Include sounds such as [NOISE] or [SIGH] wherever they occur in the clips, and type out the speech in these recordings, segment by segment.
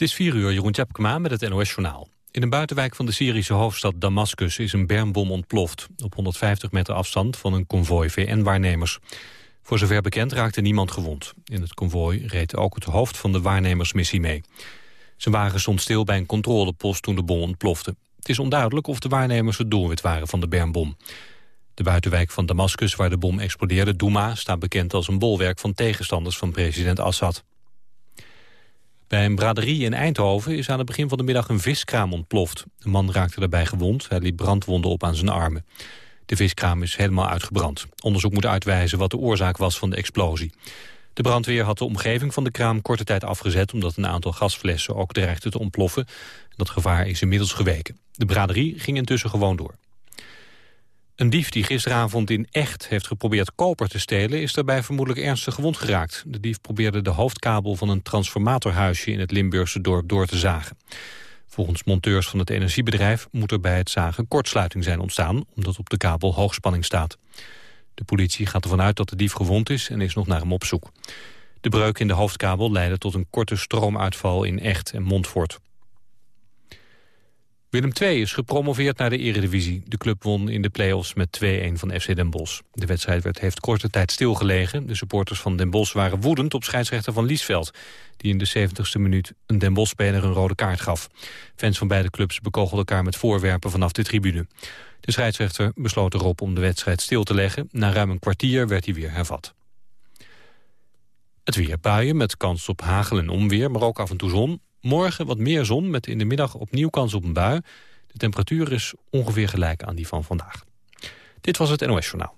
Het is 4 uur, Jeroen Tjepkema met het NOS-journaal. In een buitenwijk van de Syrische hoofdstad Damascus is een bermbom ontploft... op 150 meter afstand van een konvooi VN-waarnemers. Voor zover bekend raakte niemand gewond. In het konvooi reed ook het hoofd van de waarnemersmissie mee. Zijn wagen stond stil bij een controlepost toen de bom ontplofte. Het is onduidelijk of de waarnemers het doelwit waren van de bermbom. De buitenwijk van Damascus waar de bom explodeerde, Douma... staat bekend als een bolwerk van tegenstanders van president Assad. Bij een braderie in Eindhoven is aan het begin van de middag een viskraam ontploft. Een man raakte daarbij gewond, hij liep brandwonden op aan zijn armen. De viskraam is helemaal uitgebrand. Onderzoek moet uitwijzen wat de oorzaak was van de explosie. De brandweer had de omgeving van de kraam korte tijd afgezet... omdat een aantal gasflessen ook dreigden te ontploffen. Dat gevaar is inmiddels geweken. De braderie ging intussen gewoon door. Een dief die gisteravond in Echt heeft geprobeerd koper te stelen... is daarbij vermoedelijk ernstig gewond geraakt. De dief probeerde de hoofdkabel van een transformatorhuisje... in het Limburgse dorp door te zagen. Volgens monteurs van het energiebedrijf moet er bij het zagen kortsluiting zijn ontstaan... omdat op de kabel hoogspanning staat. De politie gaat ervan uit dat de dief gewond is en is nog naar hem op zoek. De breuk in de hoofdkabel leidde tot een korte stroomuitval in Echt en Montfort. Willem II is gepromoveerd naar de eredivisie. De club won in de play-offs met 2-1 van FC Den Bosch. De wedstrijd werd, heeft korte tijd stilgelegen. De supporters van Den Bosch waren woedend op scheidsrechter van Liesveld... die in de 70ste minuut een Den Bosch-speler een rode kaart gaf. Fans van beide clubs bekogelden elkaar met voorwerpen vanaf de tribune. De scheidsrechter besloot erop om de wedstrijd stil te leggen. Na ruim een kwartier werd hij weer hervat. Het weer buien met kans op hagel en onweer, maar ook af en toe zon. Morgen wat meer zon met in de middag opnieuw kans op een bui. De temperatuur is ongeveer gelijk aan die van vandaag. Dit was het NOS Journaal.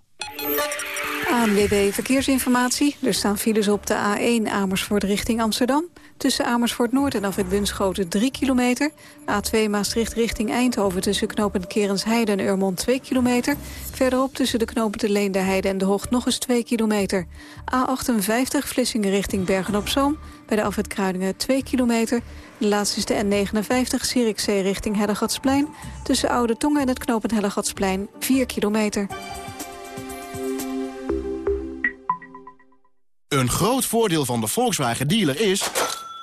ANWB Verkeersinformatie. Er staan files op de A1 Amersfoort richting Amsterdam. Tussen Amersfoort Noord en Afrit Bunschoten 3 kilometer. A2 Maastricht richting Eindhoven tussen knooppunt Kerensheide en Urmond 2 kilometer. Verderop tussen de knooppunten Leenderheide en De Hocht nog eens 2 kilometer. A58 Vlissingen richting Bergen-op-Zoom. Bij de Afrit Kruidingen 2 kilometer. De laatste is de N59 Zierikzee richting Hellegatsplein. Tussen Oude Tongen en het knooppunt Hellegatsplein 4 kilometer. Een groot voordeel van de Volkswagen dealer is...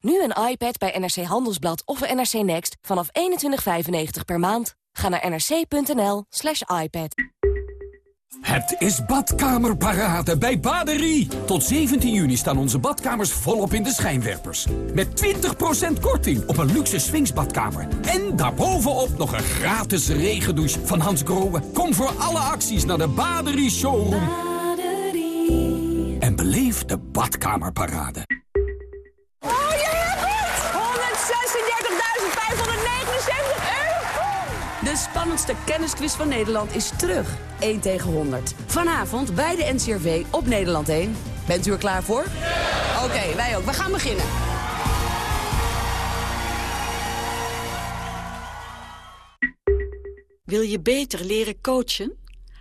Nu een iPad bij NRC Handelsblad of NRC Next vanaf 21,95 per maand. Ga naar nrc.nl slash iPad. Het is badkamerparade bij Baderie. Tot 17 juni staan onze badkamers volop in de schijnwerpers. Met 20% korting op een luxe swingsbadkamer. En daarbovenop nog een gratis regendouche van Hans Grohe. Kom voor alle acties naar de Baderie Showroom. Baderie. En beleef de badkamerparade. Oh, je De spannendste kennisquiz van Nederland is terug. 1 tegen 100. Vanavond bij de NCRV op Nederland 1. Bent u er klaar voor? Oké, wij ook. We gaan beginnen. Wil je beter leren coachen?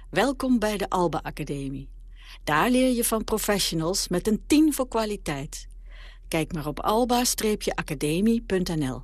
Welkom bij de Alba Academie. Daar leer je van professionals met een 10 voor kwaliteit. Kijk maar op alba-academie.nl.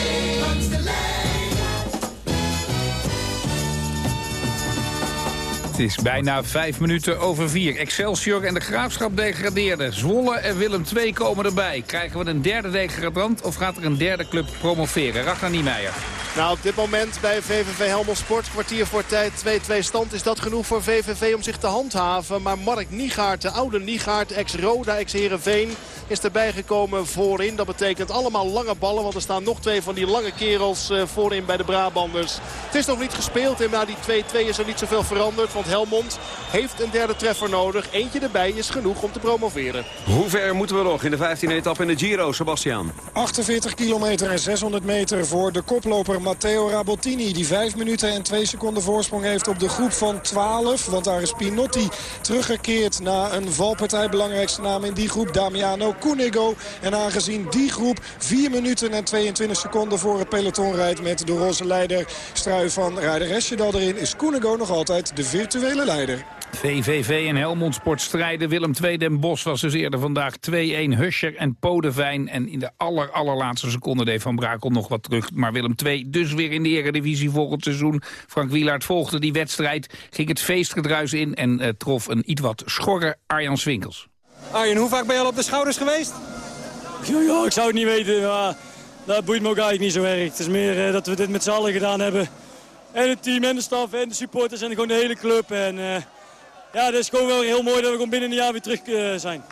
Het is bijna vijf minuten over vier. Excelsior en de Graafschap degradeerden. Zwolle en Willem II komen erbij. Krijgen we een derde degradant of gaat er een derde club promoveren? Ragnar Niemeyer. Nou, op dit moment bij VVV Helmond Sport, kwartier voor tijd, 2-2 stand. Is dat genoeg voor VVV om zich te handhaven? Maar Mark Niegaard, de oude Niegaard, ex-Roda, ex-Herenveen, is erbij gekomen voorin. Dat betekent allemaal lange ballen, want er staan nog twee van die lange kerels eh, voorin bij de Brabanders. Het is nog niet gespeeld en na die 2-2 is er niet zoveel veranderd. Want Helmond heeft een derde treffer nodig. Eentje erbij is genoeg om te promoveren. Hoe ver moeten we nog in de 15e etappe in de Giro, Sebastian? 48 kilometer en 600 meter voor de koploper Matteo Rabottini. Die 5 minuten en 2 seconden voorsprong heeft op de groep van 12. Want daar is Pinotti teruggekeerd na een valpartij. Belangrijkste naam in die groep, Damiano Cunego. En aangezien die groep 4 minuten en 22 seconden voor het peloton rijdt... met de roze leider Strui van Rijder Resjedal erin... is Cunego nog altijd de virtuele leider. VVV en Helmond Sport strijden. Willem II Den Bosch was dus eerder vandaag 2-1 Huscher en Podevijn. En in de aller, allerlaatste seconde deed Van Brakel nog wat terug. Maar Willem II dus weer in de eredivisie volgend seizoen. Frank Wielaert volgde die wedstrijd, ging het feestgedruis in... en uh, trof een iets wat schorre Arjan Swinkels. Arjen, hoe vaak ben je al op de schouders geweest? Ja, ik zou het niet weten, maar dat boeit me ook eigenlijk niet zo erg. Het is meer uh, dat we dit met z'n allen gedaan hebben. En het team en de staf en de supporters en gewoon de hele club. En, uh, ja, het is gewoon wel heel mooi dat we gewoon binnen een jaar weer terug uh, zijn.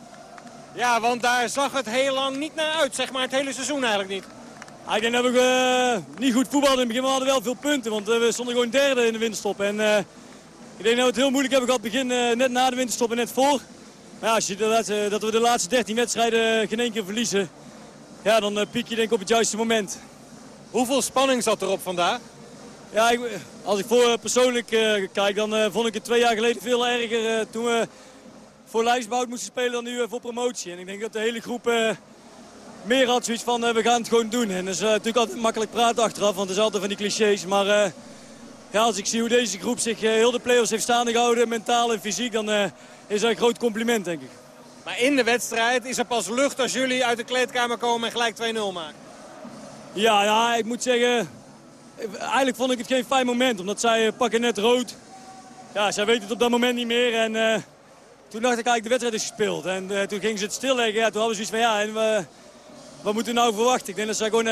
Ja, want daar zag het heel lang niet naar uit, zeg maar het hele seizoen eigenlijk niet. Ja, ik denk dat we uh, niet goed voetbalden in het begin, maar we hadden wel veel punten. Want uh, we stonden gewoon derde in de winterstop. En ik denk dat we het heel moeilijk hebben gehad begin net na de winterstop en net voor. Maar ja, als je de, dat we de laatste 13 wedstrijden geen één keer verliezen, ja, dan piek je denk ik op het juiste moment. Hoeveel spanning zat erop vandaag? Ja, ik, als ik voor persoonlijk uh, kijk, dan uh, vond ik het twee jaar geleden veel erger uh, toen we voor lijstbouw moesten spelen dan nu voor promotie. En ik denk dat de hele groep meer had zoiets van we gaan het gewoon doen. En dat is natuurlijk altijd makkelijk praten achteraf, want het is altijd van die clichés. Maar ja, als ik zie hoe deze groep zich heel de play-offs heeft staande gehouden, mentaal en fysiek, dan is dat een groot compliment denk ik. Maar in de wedstrijd is er pas lucht als jullie uit de kleedkamer komen en gelijk 2-0 maken. Ja, ja, ik moet zeggen, eigenlijk vond ik het geen fijn moment, omdat zij pakken net rood. Ja, zij weten het op dat moment niet meer. En uh, toen dacht ik eigenlijk, de wedstrijd is gespeeld. En uh, toen gingen ze het stilleggen. Ja, toen hadden we zoiets van, ja, en we, wat moeten we nou verwachten? Ik denk dat zij gewoon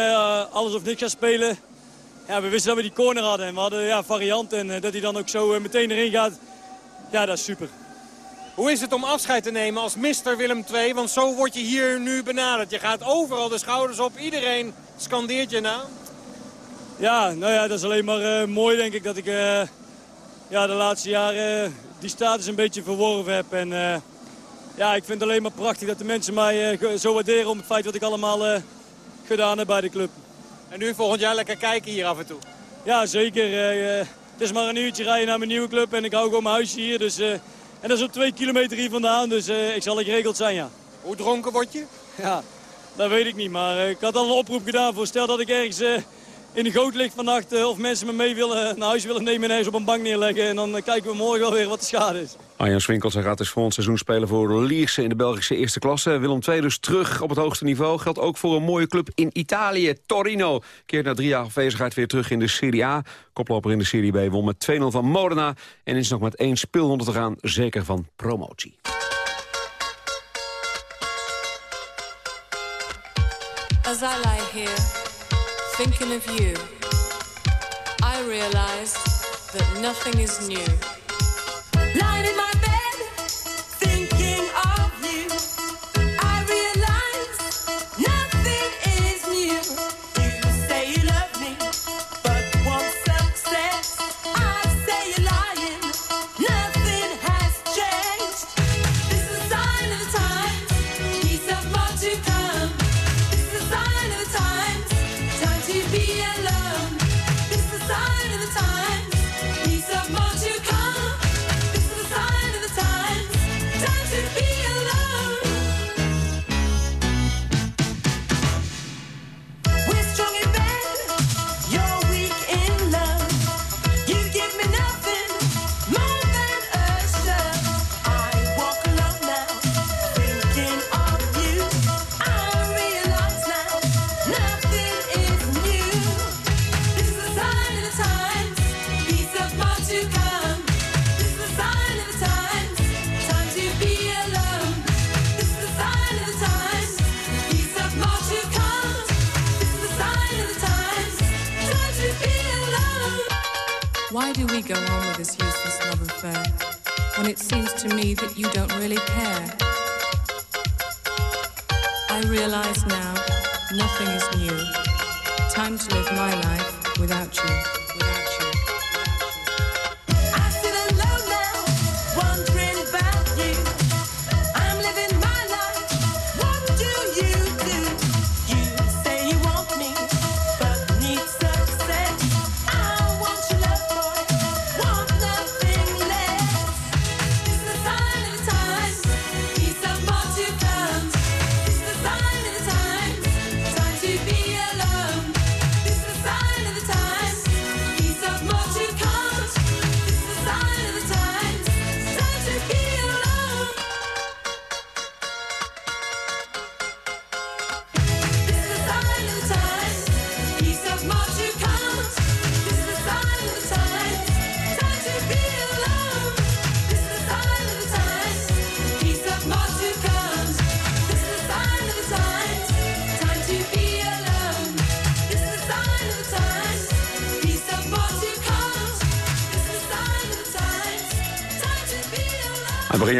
alles of niks gaan spelen. Ja, we wisten dat we die corner hadden en we hadden ja, variant. En dat hij dan ook zo meteen erin gaat, ja, dat is super. Hoe is het om afscheid te nemen als Mister Willem II? Want zo word je hier nu benaderd. Je gaat overal de schouders op. Iedereen scandeert je naam. Ja, nou ja, dat is alleen maar uh, mooi denk ik dat ik uh, ja, de laatste jaren uh, die status een beetje verworven heb. En ja, ik vind het alleen maar prachtig dat de mensen mij zo waarderen om het feit wat ik allemaal gedaan heb bij de club. En nu volgend jaar lekker kijken hier af en toe? Ja, zeker. het is maar een uurtje rijden naar mijn nieuwe club en ik hou gewoon mijn huisje hier. Dus, en dat is op twee kilometer hier vandaan, dus ik zal er geregeld zijn, ja. Hoe dronken word je? Ja, dat weet ik niet, maar ik had al een oproep gedaan voor stel dat ik ergens in de goot ligt vannacht. Uh, of mensen me mee willen, naar huis willen nemen en ergens op een bank neerleggen. En dan uh, kijken we morgen wel weer wat de schade is. Arjan Swinkels gaat dus volgend seizoen spelen voor Lierse in de Belgische eerste klasse. Willem II dus terug op het hoogste niveau. Geldt ook voor een mooie club in Italië, Torino. Keert na drie jaar afwezigheid weer terug in de Serie A. Koploper in de Serie B won met 2-0 van Modena. En is nog met één speelronde te gaan, zeker van promotie. As I lie here thinking of you, I realize that nothing is new.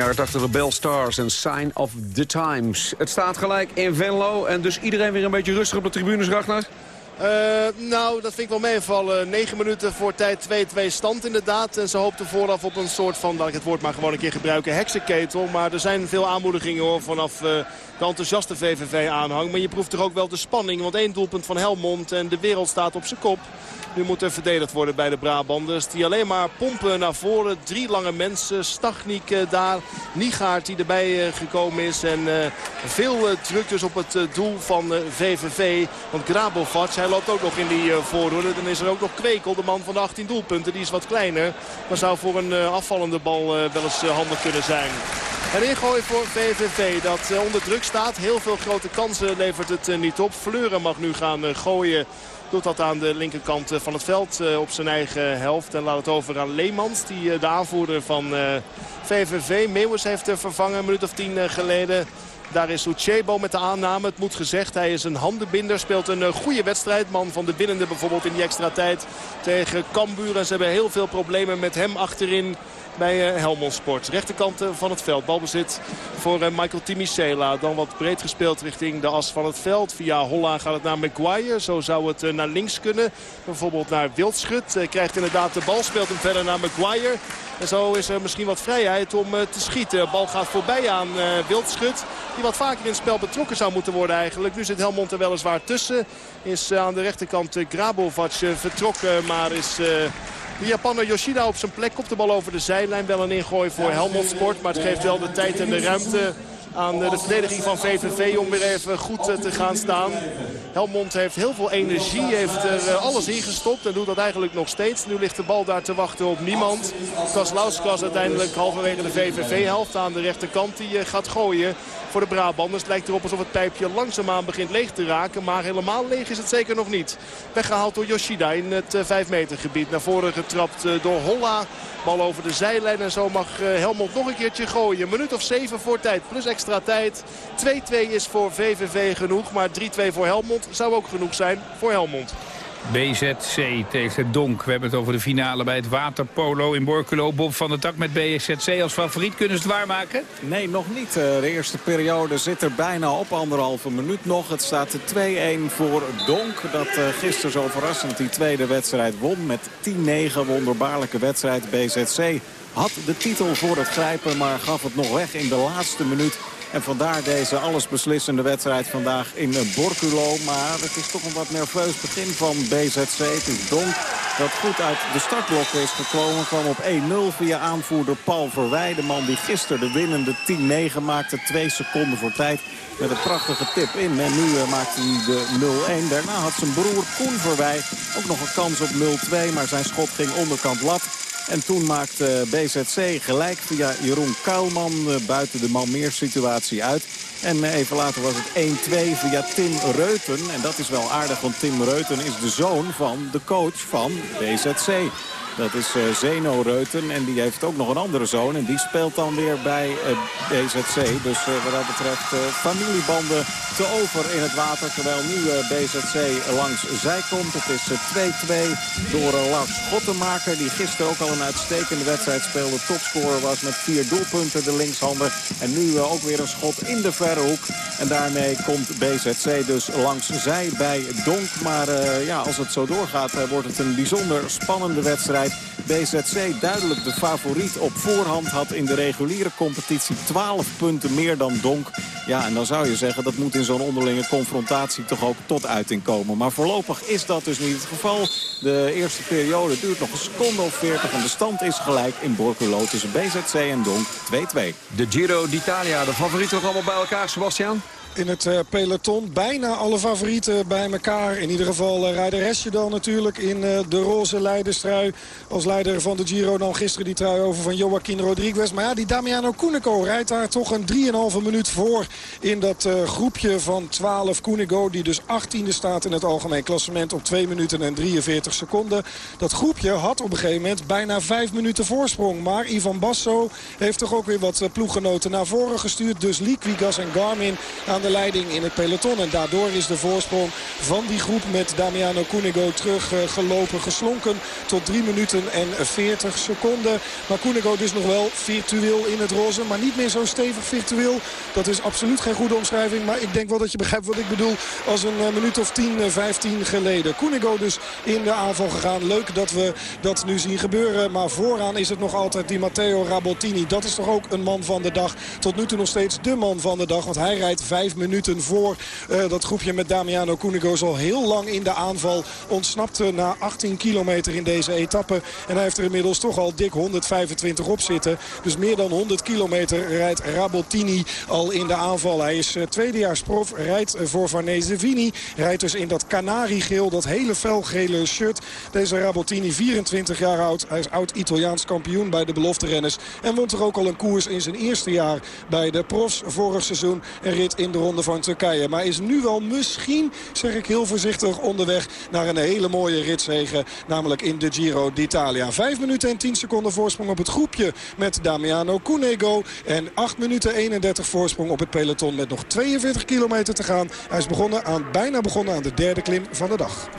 Jaren 80 de Bell Stars en Sign of the Times. Het staat gelijk in Venlo en dus iedereen weer een beetje rustig op de tribunes, Ragnar? Uh, nou, dat vind ik wel meevallen. 9 minuten voor tijd 2-2 stand inderdaad. En ze hoopten vooraf op een soort van, laat ik het woord maar gewoon een keer gebruiken, heksenketel. Maar er zijn veel aanmoedigingen hoor, vanaf uh, de enthousiaste VVV-aanhang. Maar je proeft toch ook wel de spanning. Want één doelpunt van Helmond en de wereld staat op zijn kop. Nu moet er verdedigd worden bij de Brabanders. Die alleen maar pompen naar voren. Drie lange mensen. Stachniek eh, daar. Niegaard die erbij eh, gekomen is. En eh, veel druk dus op het doel van VVV. Want Grabovac, hij loopt ook nog in die voorhoede. Dan is er ook nog Kwekel, de man van de 18 doelpunten. Die is wat kleiner. Maar zou voor een afvallende bal wel eens handig kunnen zijn. Een ingooi voor VVV dat onder druk staat. Heel veel grote kansen levert het niet op. Fleuren mag nu gaan gooien Doet dat aan de linkerkant eh, van het veld eh, op zijn eigen helft. En laat het over aan Leemans, die eh, de aanvoerder van VVV. Meeuwis heeft vervangen een minuut of tien geleden. Daar is Uchebo met de aanname. Het moet gezegd, hij is een handenbinder. Speelt een goede wedstrijd. Man van de winnende bijvoorbeeld in die extra tijd tegen Cambuur. En ze hebben heel veel problemen met hem achterin bij uh, Helmond Sport. Rechterkant uh, van het veld. Balbezit voor uh, Michael Timicela. Dan wat breed gespeeld richting de as van het veld. Via Holla gaat het naar Maguire. Zo zou het naar links kunnen. Bijvoorbeeld naar Wildschut. krijgt inderdaad de bal. Speelt hem verder naar Maguire. En zo is er misschien wat vrijheid om te schieten. De bal gaat voorbij aan Wildschut. Die wat vaker in het spel betrokken zou moeten worden eigenlijk. Nu zit Helmond er weliswaar tussen. Is aan de rechterkant Grabovac vertrokken. Maar is... De Japaner Yoshida op zijn plek. Op de bal over de zijlijn. Wel een ingooi voor Helmond Sport. Maar het geeft wel de tijd en de ruimte aan de verdediging van VVV om weer even goed eh, te gaan staan. Helmond heeft heel veel energie, heeft er eh, alles ingestopt en doet dat eigenlijk nog steeds. Nu ligt de bal daar te wachten op niemand. Kaslauskas uiteindelijk halverwege de VVV-helft aan de rechterkant. Die eh, gaat gooien voor de Brabanders. Het lijkt erop alsof het pijpje langzaamaan begint leeg te raken. Maar helemaal leeg is het zeker nog niet. Weggehaald door Yoshida in het 5 meter gebied. Naar voren getrapt door Holla. Bal over de zijlijn en zo mag Helmond nog een keertje gooien. Een minuut of zeven voor tijd plus extra extra tijd. 2-2 is voor VVV genoeg, maar 3-2 voor Helmond zou ook genoeg zijn voor Helmond. BZC tegen Donk. We hebben het over de finale bij het waterpolo in Borculo. Bob van der Tak met BZC als favoriet. Kunnen ze het waarmaken? Nee, nog niet. Eh, de eerste periode zit er bijna op. Anderhalve minuut nog. Het staat 2-1 voor Donk. Dat uh, gisteren zo verrassend die tweede wedstrijd won. Met 10-9 wonderbaarlijke wedstrijd. BZC had de titel voor het grijpen, maar gaf het nog weg in de laatste minuut en vandaar deze allesbeslissende wedstrijd vandaag in Borculo. Maar het is toch een wat nerveus begin van BZC. Het is Donk dat goed uit de startblokken is gekomen. Kwam op 1-0 via aanvoerder Paul Verwij. De man die gisteren de winnende 10-9 maakte. Twee seconden voor tijd met een prachtige tip in. En nu uh, maakte hij de 0-1. Daarna had zijn broer Koen Verwij ook nog een kans op 0-2. Maar zijn schot ging onderkant lat. En toen maakte BZC gelijk via Jeroen Kuilman eh, buiten de Malmeer situatie uit. En eh, even later was het 1-2 via Tim Reuten. En dat is wel aardig, want Tim Reuten is de zoon van de coach van BZC. Dat is uh, Zeno Reuten en die heeft ook nog een andere zoon. En die speelt dan weer bij uh, BZC. Dus uh, wat dat betreft familiebanden te over in het water. Terwijl nu BZC langs zij komt. Het is 2-2 door Lars Schottenmaker. Die gisteren ook al een uitstekende wedstrijd speelde. Topscorer was met vier doelpunten de linkshander. En nu ook weer een schot in de verre hoek. En daarmee komt BZC dus langs zij bij Donk. Maar ja, als het zo doorgaat wordt het een bijzonder spannende wedstrijd. BZC duidelijk de favoriet op voorhand had in de reguliere competitie 12 punten meer dan Donk. Ja, en dan zou je zeggen dat moet in zo'n onderlinge confrontatie toch ook tot uiting komen. Maar voorlopig is dat dus niet het geval. De eerste periode duurt nog een seconde of 40 en de stand is gelijk in Borculo tussen BZC en Donk 2-2. De Giro d'Italia, de favorieten nog allemaal bij elkaar, Sebastian? In het uh, peloton. Bijna alle favorieten bij elkaar. In ieder geval uh, rijder dan natuurlijk in uh, de roze leiderstrui. Als leider van de Giro dan gisteren die trui over van Joaquin Rodriguez. Maar ja, die Damiano Cunego rijdt daar toch een 3,5 minuut voor. In dat groepje van 12 Cunego. Die dus 18e staat in het algemeen klassement op 2 minuten en 43 seconden. Dat groepje had op een gegeven moment bijna 5 minuten voorsprong. Maar Ivan Basso heeft toch ook weer wat ploeggenoten naar voren gestuurd. Dus Liquigas en Garmin aan de de leiding in het peloton. En daardoor is de voorsprong van die groep met Damiano Cunego teruggelopen, geslonken tot 3 minuten en 40 seconden. Maar Cunego dus nog wel virtueel in het roze, maar niet meer zo stevig virtueel. Dat is absoluut geen goede omschrijving, maar ik denk wel dat je begrijpt wat ik bedoel als een eh, minuut of 10, 15 eh, geleden. Cunego dus in de aanval gegaan. Leuk dat we dat nu zien gebeuren, maar vooraan is het nog altijd die Matteo Rabottini. Dat is toch ook een man van de dag. Tot nu toe nog steeds de man van de dag, want hij rijdt 5 minuten voor uh, dat groepje met Damiano is al heel lang in de aanval. Ontsnapte na 18 kilometer in deze etappe. En hij heeft er inmiddels toch al dik 125 op zitten. Dus meer dan 100 kilometer rijdt Rabottini al in de aanval. Hij is uh, tweedejaarsprof, rijdt voor Varnese Vini. Rijdt dus in dat kanariegeel, dat hele felgele shirt. Deze Rabottini, 24 jaar oud. Hij is oud-Italiaans kampioen bij de belofte renners. En won er ook al een koers in zijn eerste jaar bij de profs vorig seizoen. Een rit in de van Turkije. Maar is nu wel misschien, zeg ik heel voorzichtig, onderweg naar een hele mooie ritszegen. Namelijk in de Giro d'Italia. 5 minuten en 10 seconden voorsprong op het groepje met Damiano Cunego. En 8 minuten 31 voorsprong op het peloton met nog 42 kilometer te gaan. Hij is begonnen aan, bijna begonnen aan de derde klim van de dag.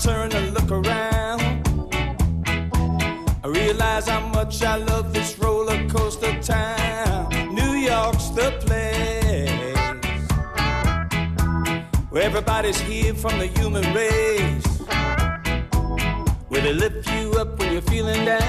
Turn and look around, I realize how much I love this roller coaster town. New York's the place where everybody's here from the human race, where they lift you up when you're feeling down.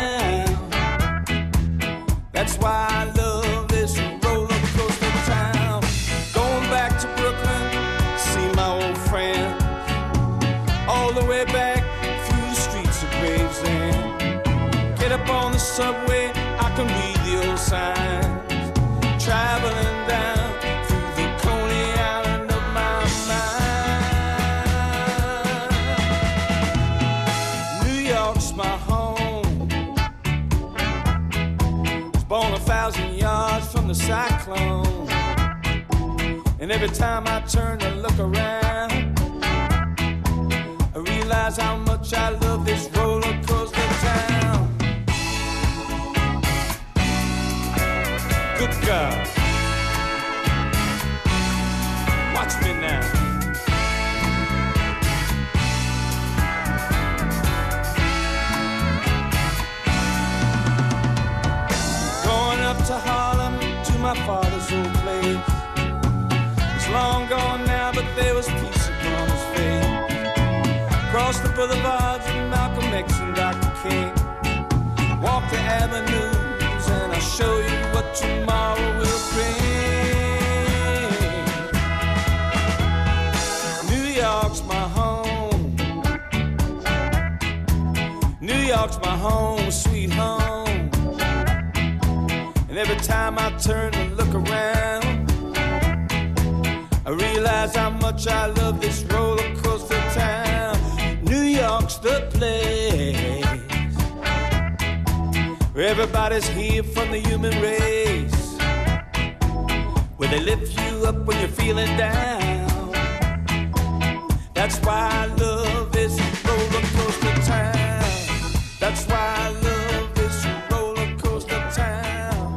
The cyclone. And every time I turn and look around I realize how much I love boulevards of Malcolm X and Dr. King. Walk the avenues and I'll show you what tomorrow will bring. New York's my home. New York's my home, sweet home. And every time I turn and look around, I realize how much I love this everybody's here from the human race, where they lift you up when you're feeling down. That's why love this roller coaster town. That's why love this roller coaster town.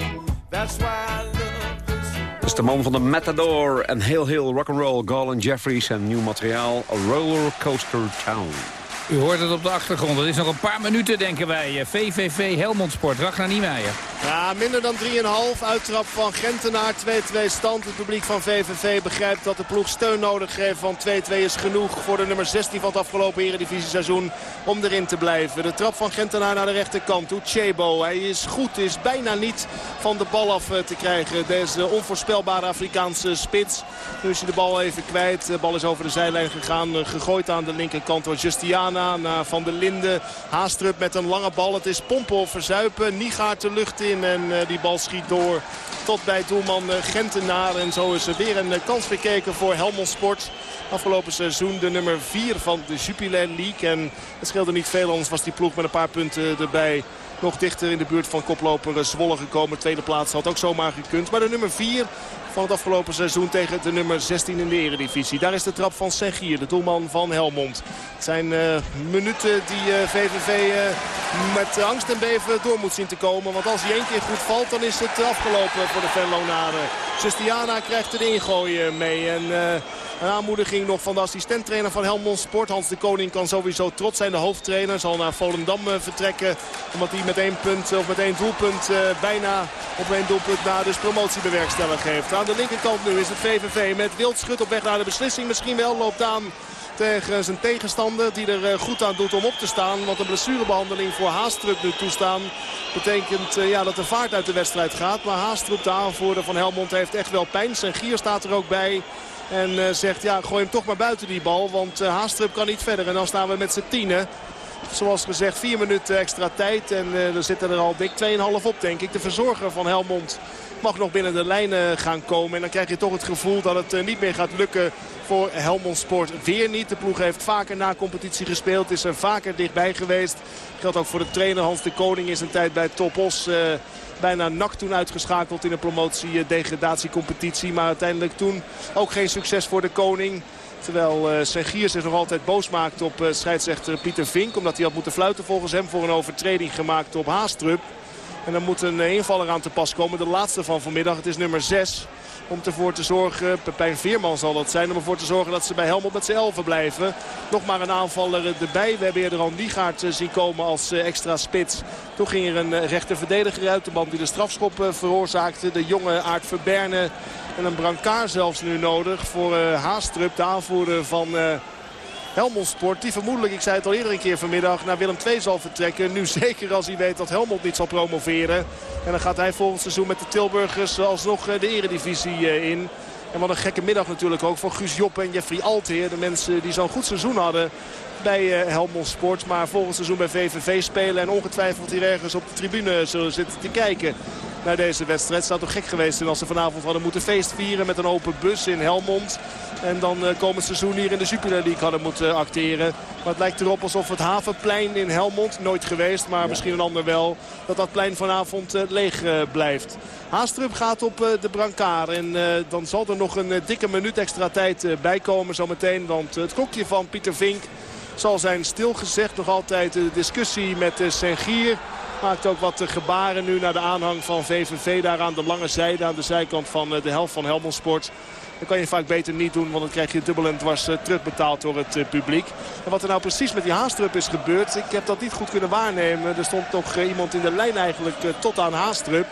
That's why love is de man van de Matador en heel heel rock'n'roll. Garland Jeffries en nieuw materiaal Roller Coaster Town. U hoort het op de achtergrond. Het is nog een paar minuten, denken wij. VVV Helmond Sport. Ragnar Niemeyer. Ja, minder dan 3,5. Uittrap van Gentenaar. 2-2 stand. Het publiek van VVV begrijpt dat de ploeg steun nodig heeft. Want 2-2 is genoeg voor de nummer 16 van het afgelopen Eredivisie-seizoen. Om erin te blijven. De trap van Gentenaar naar de rechterkant. Chebo. Hij is goed. Is bijna niet van de bal af te krijgen. Deze onvoorspelbare Afrikaanse spits. Nu is hij de bal even kwijt. De bal is over de zijlijn gegaan. Gegooid aan de linkerkant door Van der Linden. Haastrup met een lange bal. Het is pompen of verzuipen. Niegaard de lucht in en uh, die bal schiet door tot bij doelman uh, Gentenaar. En zo is er weer een uh, kans gekeken voor Helmond Sport. Afgelopen seizoen de nummer 4 van de Jupiler League. En het scheelde niet veel, anders was die ploeg met een paar punten erbij nog dichter in de buurt van koploper Zwolle gekomen. Tweede plaats had ook zomaar gekund. Maar de nummer 4 van het afgelopen seizoen tegen de nummer 16 in de eredivisie. Daar is de trap van Sengier, de doelman van Helmond. Het zijn uh, minuten die VVV uh, met angst en beven door moet zien te komen. Want als hij één keer goed valt, dan is het afgelopen voor de Venlonaren. Justiana krijgt er ingooien mee. En een aanmoediging nog van de assistenttrainer van Helmond Sport. Hans de Koning kan sowieso trots zijn. De hoofdtrainer zal naar Volendam vertrekken. Omdat hij met één punt of met één doelpunt bijna op één doelpunt na dus promotie bewerkstellig heeft. Aan de linkerkant nu is het VVV met Wildschut op weg naar de beslissing. Misschien wel loopt aan tegen zijn tegenstander die er goed aan doet om op te staan. Want een blessurebehandeling voor Haastrup nu toestaan betekent uh, ja, dat de vaart uit de wedstrijd gaat. Maar Haastrup, de aanvoerder van Helmond, heeft echt wel pijn. Zijn gier staat er ook bij. En uh, zegt, ja, gooi hem toch maar buiten die bal. Want uh, Haastrup kan niet verder. En dan staan we met z'n tienen. Zoals gezegd, vier minuten extra tijd. En uh, er zitten er al dik 2,5 op, denk ik. De verzorger van Helmond mag nog binnen de lijnen gaan komen. En dan krijg je toch het gevoel dat het niet meer gaat lukken voor Helmond Sport. Weer niet. De ploeg heeft vaker na competitie gespeeld. Is er vaker dichtbij geweest. Geldt ook voor de trainer Hans de Koning. Is een tijd bij Topos bijna nak toen uitgeschakeld in een promotie-degradatiecompetitie. Maar uiteindelijk toen ook geen succes voor de Koning. Terwijl uh, zich nog altijd boos maakt op uh, scheidsrechter Pieter Vink. Omdat hij had moeten fluiten volgens hem voor een overtreding gemaakt op Haastrup. En dan moet een invaller aan te pas komen. De laatste van vanmiddag. Het is nummer 6. Om ervoor te zorgen, Pepijn Veerman zal dat zijn, om ervoor te zorgen dat ze bij Helmond met z'n elfen blijven. Nog maar een aanvaller erbij. We hebben eerder al Niegaard zien komen als extra spits. Toen ging er een rechter verdediger uit. De man die de strafschop veroorzaakte. De jonge Aart Verberne. En een brancard zelfs nu nodig voor Haastrup, de aanvoerder van Helmond Sport. Die vermoedelijk, ik zei het al eerder een keer vanmiddag, naar Willem II zal vertrekken. Nu [LAUGHS] zeker als hij weet dat Helmond niet zal promoveren. En dan gaat hij volgend seizoen met de Tilburgers alsnog de eredivisie in. En wat een gekke middag natuurlijk ook voor Guus Joppe en Jeffrey Alteer. De mensen die zo'n goed seizoen hadden bij uh, Helmond Sport. Maar volgend seizoen bij VVV spelen. En ongetwijfeld hier ergens op de tribune zullen zitten te kijken naar deze wedstrijd. Het zou toch gek geweest zijn als ze vanavond hadden moeten feestvieren met een open bus in Helmond. En dan uh, komend seizoen hier in de Jupiler League hadden moeten acteren. Maar het lijkt erop alsof het Havenplein in Helmond, nooit geweest, maar misschien een ander wel, dat dat plein vanavond uh, leeg uh, blijft. Haastrup gaat op de brancard en dan zal er nog een dikke minuut extra tijd bij komen zometeen. Want het klokje van Pieter Vink zal zijn stilgezegd. Nog altijd de discussie met Sengier. Maakt ook wat gebaren nu naar de aanhang van VVV. Daar aan de lange zijde, aan de zijkant van de helft van Helmond Sport. Dat kan je vaak beter niet doen, want dan krijg je dubbel en dwars terugbetaald door het publiek. En wat er nou precies met die Haastrup is gebeurd, ik heb dat niet goed kunnen waarnemen. Er stond nog iemand in de lijn eigenlijk tot aan Haastrup.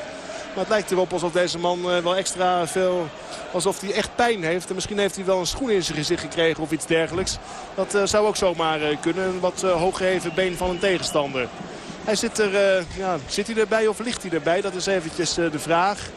Maar het lijkt erop alsof deze man wel extra veel... Alsof hij echt pijn heeft. En misschien heeft hij wel een schoen in zijn gezicht gekregen of iets dergelijks. Dat zou ook zomaar kunnen. Een wat hooggeheven been van een tegenstander. Hij zit er, ja, zit hij erbij of ligt hij erbij? Dat is eventjes de vraag.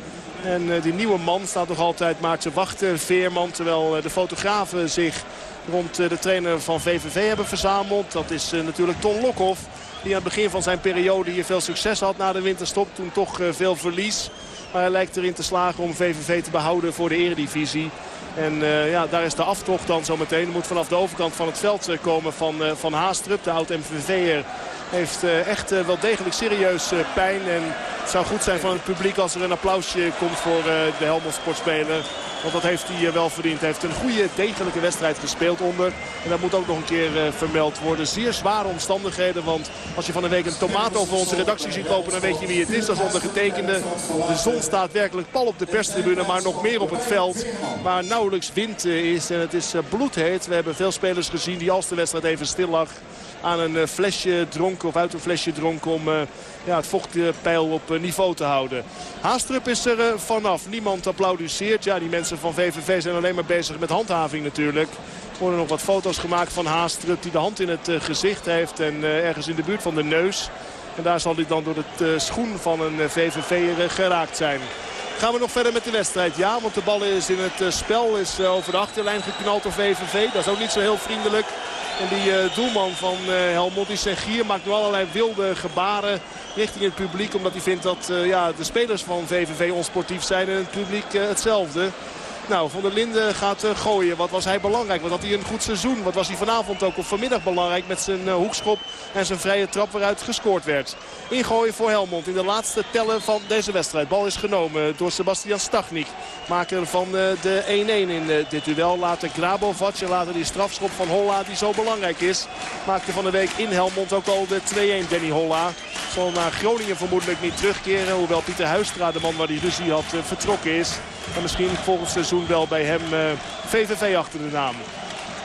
En uh, die nieuwe man staat nog altijd maar te wachten. Veerman, terwijl uh, de fotografen zich rond uh, de trainer van VVV hebben verzameld. Dat is natuurlijk Ton Lokhoff. Die aan het begin van zijn periode hier veel succes had na de winterstop. Toen toch veel verlies. Maar hij lijkt erin te slagen om VVV te behouden voor de eredivisie. En ja, daar is de aftocht dan zo meteen. Er moet vanaf de overkant van het veld komen van, van Haastrup, de oud-MVV'er heeft uh, echt uh, wel degelijk serieus uh, pijn. En het zou goed zijn van het publiek als er een applausje komt voor de Helmond Sportspeler. Want dat heeft hij wel verdiend. Hij heeft een goede, degelijke wedstrijd gespeeld onder. En dat moet ook nog een keer vermeld worden. Zeer zware omstandigheden. Want als je van een week een tomaat over onze redactie ziet lopen... dan weet je wie het is. Dat is ondergetekende. De zon staat werkelijk pal op de perstribune. Maar nog meer op het veld. Waar nauwelijks wind is. En het is bloedheet. We hebben veel spelers gezien die als de wedstrijd even stil lag aan een flesje dronken of uit een flesje dronken om uh, ja, het vochtpeil op uh, niveau te houden. Haastrup is er vanaf. Niemand applaudisseert. Ja, die mensen van VVV zijn alleen maar bezig met handhaving natuurlijk. Er worden nog wat foto's gemaakt van Haastrup die de hand in het gezicht heeft en ergens in de buurt van de neus. En daar zal hij dan door het schoen van een VVV'er geraakt zijn. Gaan we nog verder met de wedstrijd? Ja, want de bal is in het spel. Is over de achterlijn geknald door VVV. Dat is ook niet zo heel vriendelijk. En die uh, doelman van uh, Helmond, Sengier, maakt nu allerlei wilde gebaren richting het publiek. Omdat hij vindt dat ja, de spelers van VVV onsportief zijn en het publiek hetzelfde. Nou, Van der Linden gaat uh, gooien. Wat was hij belangrijk? Wat had hij een goed seizoen? Wat was hij vanavond ook of vanmiddag belangrijk met zijn uh, hoekschop en zijn vrije trap waaruit gescoord werd. Ingooien voor Helmond in de laatste tellen van deze wedstrijd. Bal is genomen door Sebastian Stachnik. Maker van uh, de 1-1 in dit duel. Later Grabovac later die strafschop van Holla die zo belangrijk is. Maakte van de week in Helmond ook al de 2-1 Danny Holla. Zal naar Groningen vermoedelijk niet terugkeren. Hoewel Pieter Huistra, de man waar die ruzie had, vertrokken is. En misschien volgend seizoen wel bij hem VVV achter de naam.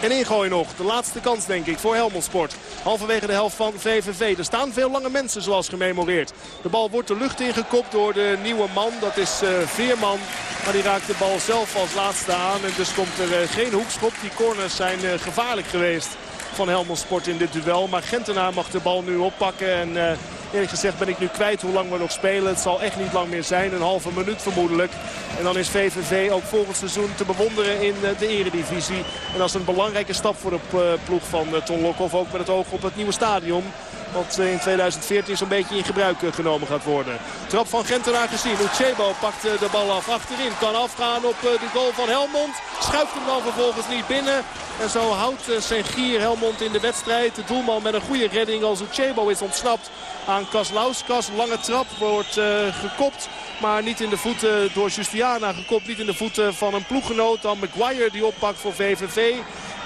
En ingooien nog. De laatste kans denk ik voor Helmond Sport. Halverwege de helft van VVV. Er staan veel lange mensen zoals gememoreerd. De bal wordt de lucht ingekopt door de nieuwe man. Dat is uh, Veerman. Maar die raakt de bal zelf als laatste aan. En dus komt er geen hoekschop. Die corners zijn gevaarlijk geweest van Helmond Sport in dit duel. Maar Gentenaar mag de bal nu oppakken. En Eerlijk gezegd ben ik nu kwijt hoe lang we nog spelen. Het zal echt niet lang meer zijn. Een halve minuut vermoedelijk. En dan is VVV ook volgend seizoen te bewonderen in eh, de eredivisie. En dat is een belangrijke stap voor de eh, ploeg van eh, Ton Lokhoff. Ook met het oog op het nieuwe stadion. Wat in 2014 zo'n beetje in gebruik genomen gaat worden. Trap van Gentenaar gezien. Uchebo pakt de bal af achterin. Kan afgaan op de goal van Helmond. Schuift hem dan vervolgens niet binnen. En zo houdt Sengier Helmond in de wedstrijd. De doelman met een goede redding als Uchebo is ontsnapt aan Kaslauskas. Lange trap wordt gekopt. Maar niet in de voeten door Justiana gekopt. Niet in de voeten van een ploeggenoot. Dan Maguire die oppakt voor VVV.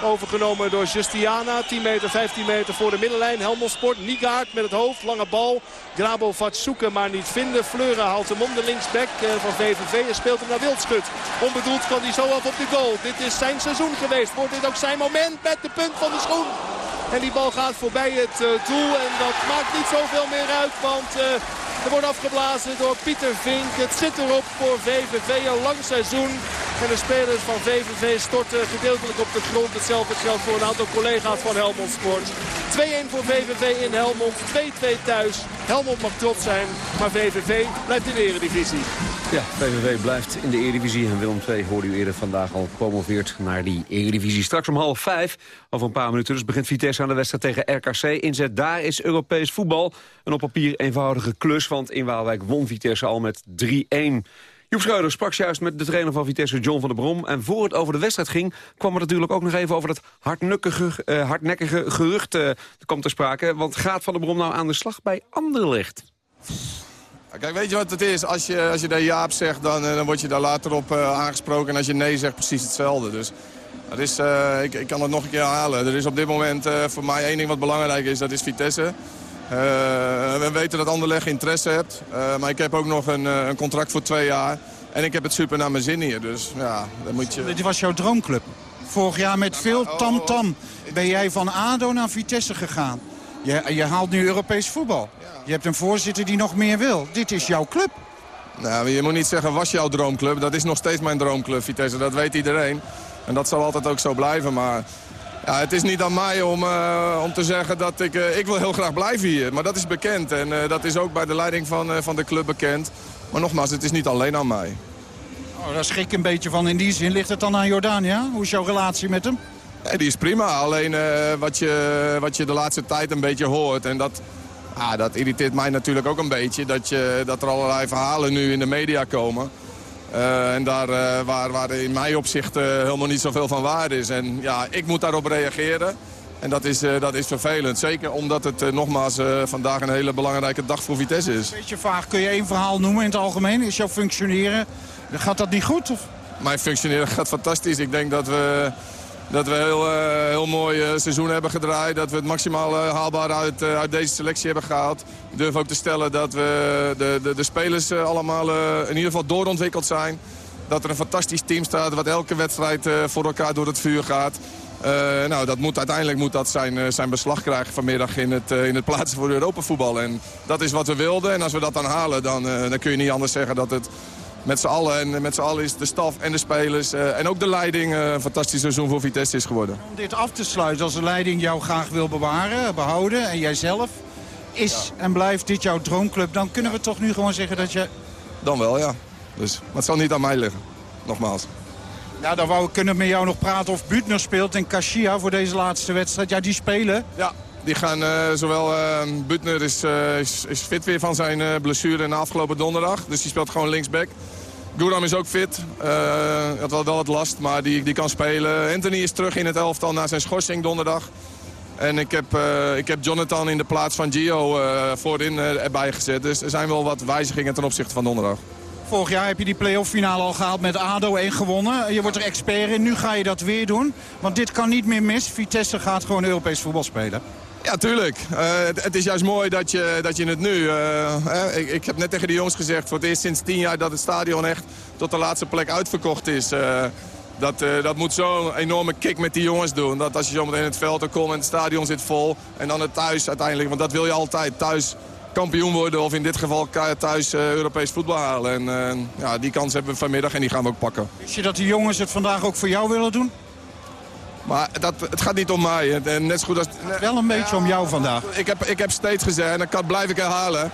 Overgenomen door Justiana. 10 meter, 15 meter voor de middenlijn. Helmond Sport. Niegaard met het hoofd. Lange bal. Grabovac zoeken maar niet vinden. Fleuren haalt hem om de linksback eh, van VVV. En speelt hem naar Wildschut. Onbedoeld kan hij zo af op de goal. Dit is zijn seizoen geweest. Wordt dit ook zijn moment met de punt van de schoen. En die bal gaat voorbij het uh, doel. En dat maakt niet zoveel meer uit. Want uh, er wordt afgeblazen door Pieter Vink. Het zit erop voor VVV. Een lang seizoen. En de spelers van VVV storten gedeeltelijk op de grond. Hetzelfde geldt voor een aantal collega's van Helmond Sport. 2-1 voor VVV in Helmond. 2-2 thuis. Helmond mag trots zijn. Maar VVV blijft in de eredivisie. Ja, VVV blijft in de Eredivisie. En Willem II hoorde u eerder vandaag al promoveert naar die Eredivisie. Straks om half vijf, over een paar minuten, dus begint Vitesse aan de wedstrijd tegen RKC. Inzet daar is Europees voetbal. Een op papier eenvoudige klus, want in Waalwijk won Vitesse al met 3-1. Joep Schreuder sprak juist met de trainer van Vitesse, John van der Brom. En voor het over de wedstrijd ging, kwam het natuurlijk ook nog even over dat hardnekkige, uh, hardnekkige gerucht uh, komt ter sprake. Want gaat van der Brom nou aan de slag bij Anderlecht? Kijk, weet je wat het is? Als je, als je daar Jaap zegt, dan, eh, dan word je daar later op aangesproken. En als je nee zegt, precies hetzelfde. Dus dat is, ik, ik, kan het nog een keer halen. Er is op dit moment voor mij één ding wat belangrijk is. Dat is Vitesse. We weten dat Anderlecht interesse hebt. maar ik heb ook nog een, een, contract voor twee jaar. En ik heb het super naar mijn zin hier. Dus ja, dan moet je... Dit was jouw droomclub. Vorig jaar met veel tamtam oh, oh. ben jij van ADO naar Vitesse gegaan. Je, je haalt nu Europees voetbal. Je hebt een voorzitter die nog meer wil. Dit is jouw club. Nou, je moet niet zeggen was jouw droomclub. Dat is nog steeds mijn droomclub, Vitesse. Dat weet iedereen. En dat zal altijd ook zo blijven. Maar ja, het is niet aan mij om, uh, om te zeggen dat ik... Uh, ik wil heel graag blijven hier. Maar dat is bekend. En uh, dat is ook bij de leiding van, van de club bekend. Maar nogmaals, het is niet alleen aan mij. Oh, daar schrik ik een beetje van. In die zin ligt het dan aan Jordaan, ja? Hoe is jouw relatie met hem? Nee, die is prima. Alleen wat, je, wat je de laatste tijd een beetje hoort... en dat Ah, dat irriteert mij natuurlijk ook een beetje. Dat, je, dat er allerlei verhalen nu in de media komen. Uh, en daar uh, waar, waar in mijn opzicht uh, helemaal niet zoveel van waar is. En ja, ik moet daarop reageren. En dat is, dat is vervelend. Zeker omdat het nogmaals vandaag een hele belangrijke dag voor Vitesse is. Beetje vaag, kun je één verhaal noemen in het algemeen? Is jouw functioneren, gaat dat niet goed? Of? Mijn functioneren gaat fantastisch. Ik denk dat we dat we heel, uh, heel mooi uh, seizoen hebben gedraaid. Dat we het maximaal uh, haalbaar uit, uit deze selectie hebben gehaald. Ik durf ook te stellen dat we de, de, de spelers allemaal in ieder geval doorontwikkeld zijn. Dat er een fantastisch team staat wat elke wedstrijd voor elkaar door het vuur gaat. nou, dat moet, uiteindelijk moet dat zijn, zijn beslag krijgen vanmiddag in het, in het plaatsen voor Europa voetbal. En dat is wat we wilden. En als we dat dan halen, dan, dan kun je niet anders zeggen dat het met z'n allen. En met z'n allen is de staf en de spelers uh, en ook de leiding uh, een fantastisch seizoen voor Vitesse is geworden. Om dit af te sluiten, als de leiding jou graag wil bewaren, behouden en jijzelf... is ja. en blijft dit jouw droomclub, dan kunnen we toch nu gewoon zeggen dat je... Dan wel, ja. Dus, maar het zal niet aan mij liggen, nogmaals. Ja, dan wou, kunnen we met jou nog praten of Butner speelt en Kashia voor deze laatste wedstrijd. Ja, die spelen. Ja, die gaan uh, zowel uh, Butner is, uh, is, is, fit weer van zijn blessure na afgelopen donderdag. Dus die speelt gewoon linksback. Guram is ook fit. Had wel, wel wat last, maar die, die kan spelen. Anthony is terug in het elftal na zijn schorsing donderdag. En ik heb, ik heb Jonathan in de plaats van Gio voorin erbij gezet. Dus er zijn wel wat wijzigingen ten opzichte van donderdag. Vorig jaar heb je die play-off finale al gehaald met ADO 1 gewonnen. Je wordt er expert in. Nu ga je dat weer doen. Want dit kan niet meer mis. Vitesse gaat gewoon Europees voetbal spelen. Ja, tuurlijk. Uh, het, is juist mooi dat je, dat je het nu... Uh, ik, ik, heb net tegen de jongens gezegd... voor het eerst sinds tien jaar dat het stadion echt tot de laatste plek uitverkocht is. Uh, dat, dat moet zo'n enorme kick met die jongens doen. Dat als je zo meteen in het veld komt en het stadion zit vol... en dan het thuis uiteindelijk, want dat wil je altijd. Thuis kampioen worden of in dit geval thuis Europees voetbal halen. En ja, die kans hebben we vanmiddag en die gaan we ook pakken. Wist je dat die jongens het vandaag ook voor jou willen doen? Maar dat, het gaat niet om mij. En net zo goed als, het wel een beetje om jou vandaag. Ik heb, ik heb steeds gezegd, en dat blijf ik herhalen...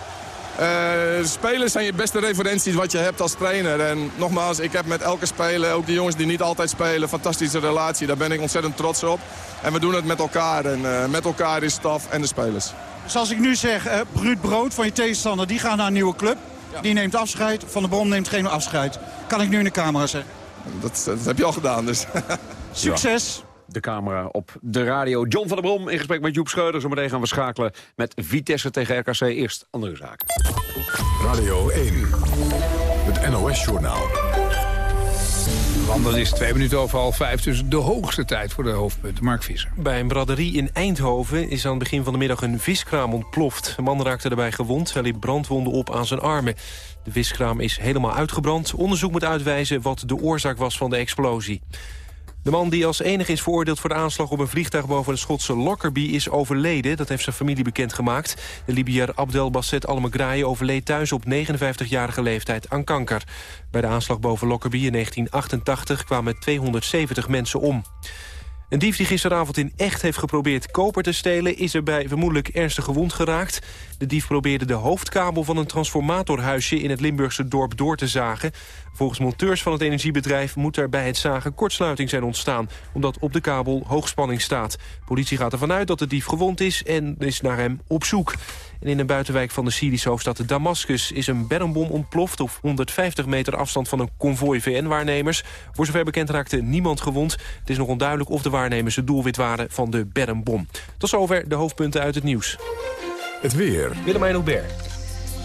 Uh, spelers zijn je beste referenties wat je hebt als trainer. En nogmaals, ik heb met elke speler, ook de jongens die niet altijd spelen... een fantastische relatie. Daar ben ik ontzettend trots op. En we doen het met elkaar. En uh, met elkaar is staf en de spelers. Dus als ik nu zeg, uh, Bruut Brood van je tegenstander... die gaat naar een nieuwe club. Ja. Die neemt afscheid. Van de Brom neemt geen afscheid. Kan ik nu in de camera zeggen? Dat, dat heb je al gedaan, dus... Succes! De camera op de radio. John van der Brom in gesprek met Joep Schreuder. Zometeen gaan we schakelen met Vitesse tegen RKC. Eerst andere zaken. Radio 1, het NOS-journaal. Want dan is twee minuten over half vijf, dus de hoogste tijd voor de hoofdpunten. Mark Visser. Bij een braderie in Eindhoven is aan het begin van de middag een viskraam ontploft. Een man raakte daarbij gewond, hij liep brandwonden op aan zijn armen. De viskraam is helemaal uitgebrand. Onderzoek moet uitwijzen wat de oorzaak was van de explosie. De man die als enige is veroordeeld voor de aanslag op een vliegtuig boven de Schotse Lockerbie is overleden. Dat heeft zijn familie bekendgemaakt. De Libiër Abdel Basset Al-Megrahi overleed thuis op 59-jarige leeftijd aan kanker. Bij de aanslag boven Lockerbie in 1988 kwamen 270 mensen om. Een dief die gisteravond in Echt heeft geprobeerd koper te stelen... is erbij vermoedelijk ernstig gewond geraakt. De dief probeerde de hoofdkabel van een transformatorhuisje... in het Limburgse dorp door te zagen. Volgens monteurs van het energiebedrijf moet er bij het zagen kortsluiting zijn ontstaan, omdat op de kabel hoogspanning staat. Politie gaat ervan uit dat de dief gewond is en is naar hem op zoek. En in een buitenwijk van de Syrische hoofdstad Damascus is een bermbom ontploft op 150 meter afstand van een konvooi VN-waarnemers. Voor zover bekend raakte niemand gewond. Het is nog onduidelijk of de waarnemers het doelwit waren van de bermbom. Tot zover de hoofdpunten uit het nieuws. Het weer. Willemijn Hubert.